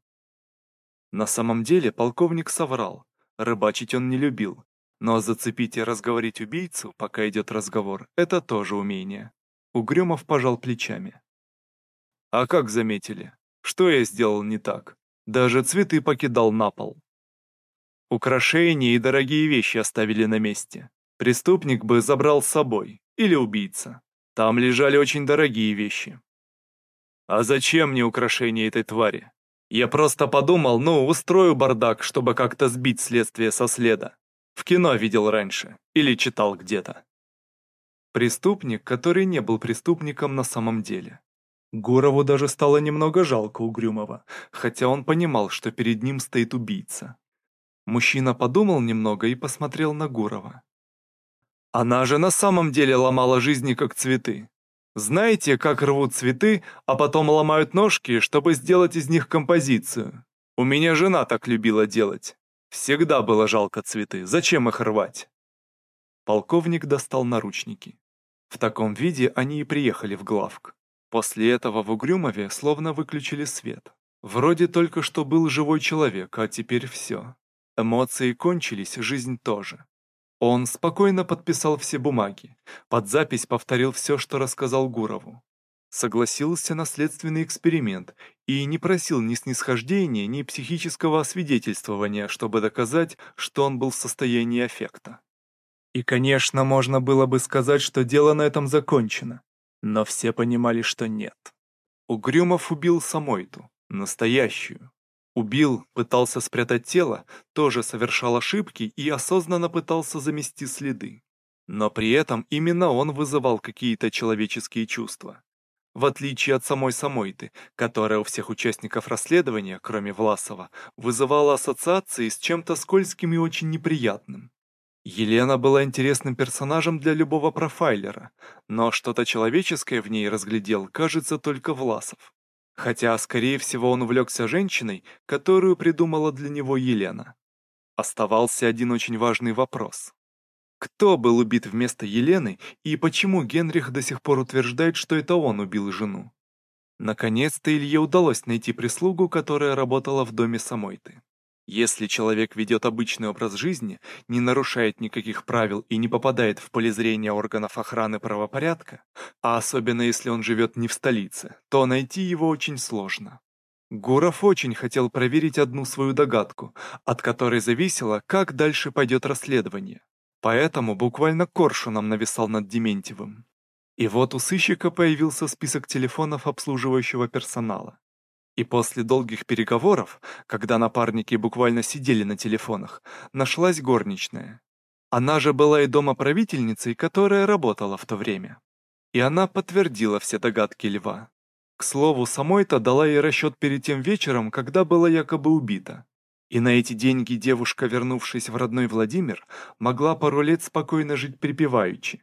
На самом деле полковник соврал. Рыбачить он не любил. Но зацепить и разговорить убийцу, пока идет разговор, это тоже умение. Угрюмов пожал плечами. А как заметили? Что я сделал не так? Даже цветы покидал на пол. Украшения и дорогие вещи оставили на месте. Преступник бы забрал с собой, или убийца. Там лежали очень дорогие вещи. А зачем мне украшение этой твари? Я просто подумал, ну, устрою бардак, чтобы как-то сбить следствие со следа. В кино видел раньше. Или читал где-то. Преступник, который не был преступником на самом деле. Гурову даже стало немного жалко Угрюмова, хотя он понимал, что перед ним стоит убийца. Мужчина подумал немного и посмотрел на Гурова. Она же на самом деле ломала жизни как цветы. Знаете, как рвут цветы, а потом ломают ножки, чтобы сделать из них композицию? У меня жена так любила делать. Всегда было жалко цветы, зачем их рвать? Полковник достал наручники. В таком виде они и приехали в главк. После этого в Угрюмове словно выключили свет. Вроде только что был живой человек, а теперь все. Эмоции кончились, жизнь тоже. Он спокойно подписал все бумаги, под запись повторил все, что рассказал Гурову. Согласился на следственный эксперимент и не просил ни снисхождения, ни психического освидетельствования, чтобы доказать, что он был в состоянии аффекта. И, конечно, можно было бы сказать, что дело на этом закончено, но все понимали, что нет. Угрюмов убил Самойту, настоящую, Убил, пытался спрятать тело, тоже совершал ошибки и осознанно пытался замести следы. Но при этом именно он вызывал какие-то человеческие чувства. В отличие от самой Самойты, которая у всех участников расследования, кроме Власова, вызывала ассоциации с чем-то скользким и очень неприятным. Елена была интересным персонажем для любого профайлера, но что-то человеческое в ней разглядел, кажется, только Власов. Хотя, скорее всего, он увлекся женщиной, которую придумала для него Елена. Оставался один очень важный вопрос. Кто был убит вместо Елены и почему Генрих до сих пор утверждает, что это он убил жену? Наконец-то Илье удалось найти прислугу, которая работала в доме Самойты. Если человек ведет обычный образ жизни, не нарушает никаких правил и не попадает в поле зрения органов охраны правопорядка, а особенно если он живет не в столице, то найти его очень сложно. Гуров очень хотел проверить одну свою догадку, от которой зависело, как дальше пойдет расследование. Поэтому буквально коршуном нависал над Дементьевым. И вот у сыщика появился список телефонов обслуживающего персонала. И после долгих переговоров, когда напарники буквально сидели на телефонах, нашлась горничная. Она же была и домоправительницей, которая работала в то время. И она подтвердила все догадки льва. К слову, самой-то дала ей расчет перед тем вечером, когда была якобы убита. И на эти деньги девушка, вернувшись в родной Владимир, могла пару лет спокойно жить припеваючи.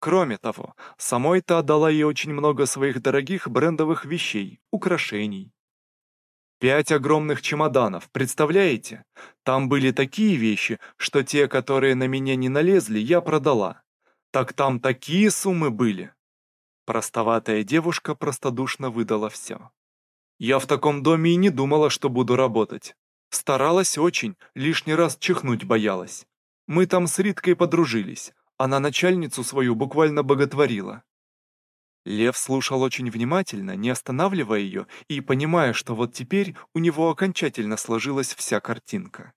Кроме того, самой-то отдала ей очень много своих дорогих брендовых вещей, украшений. Пять огромных чемоданов, представляете? Там были такие вещи, что те, которые на меня не налезли, я продала. Так там такие суммы были. Простоватая девушка простодушно выдала все. Я в таком доме и не думала, что буду работать. Старалась очень, лишний раз чихнуть боялась. Мы там с Риткой подружились, она начальницу свою буквально боготворила. Лев слушал очень внимательно, не останавливая ее и понимая, что вот теперь у него окончательно сложилась вся картинка.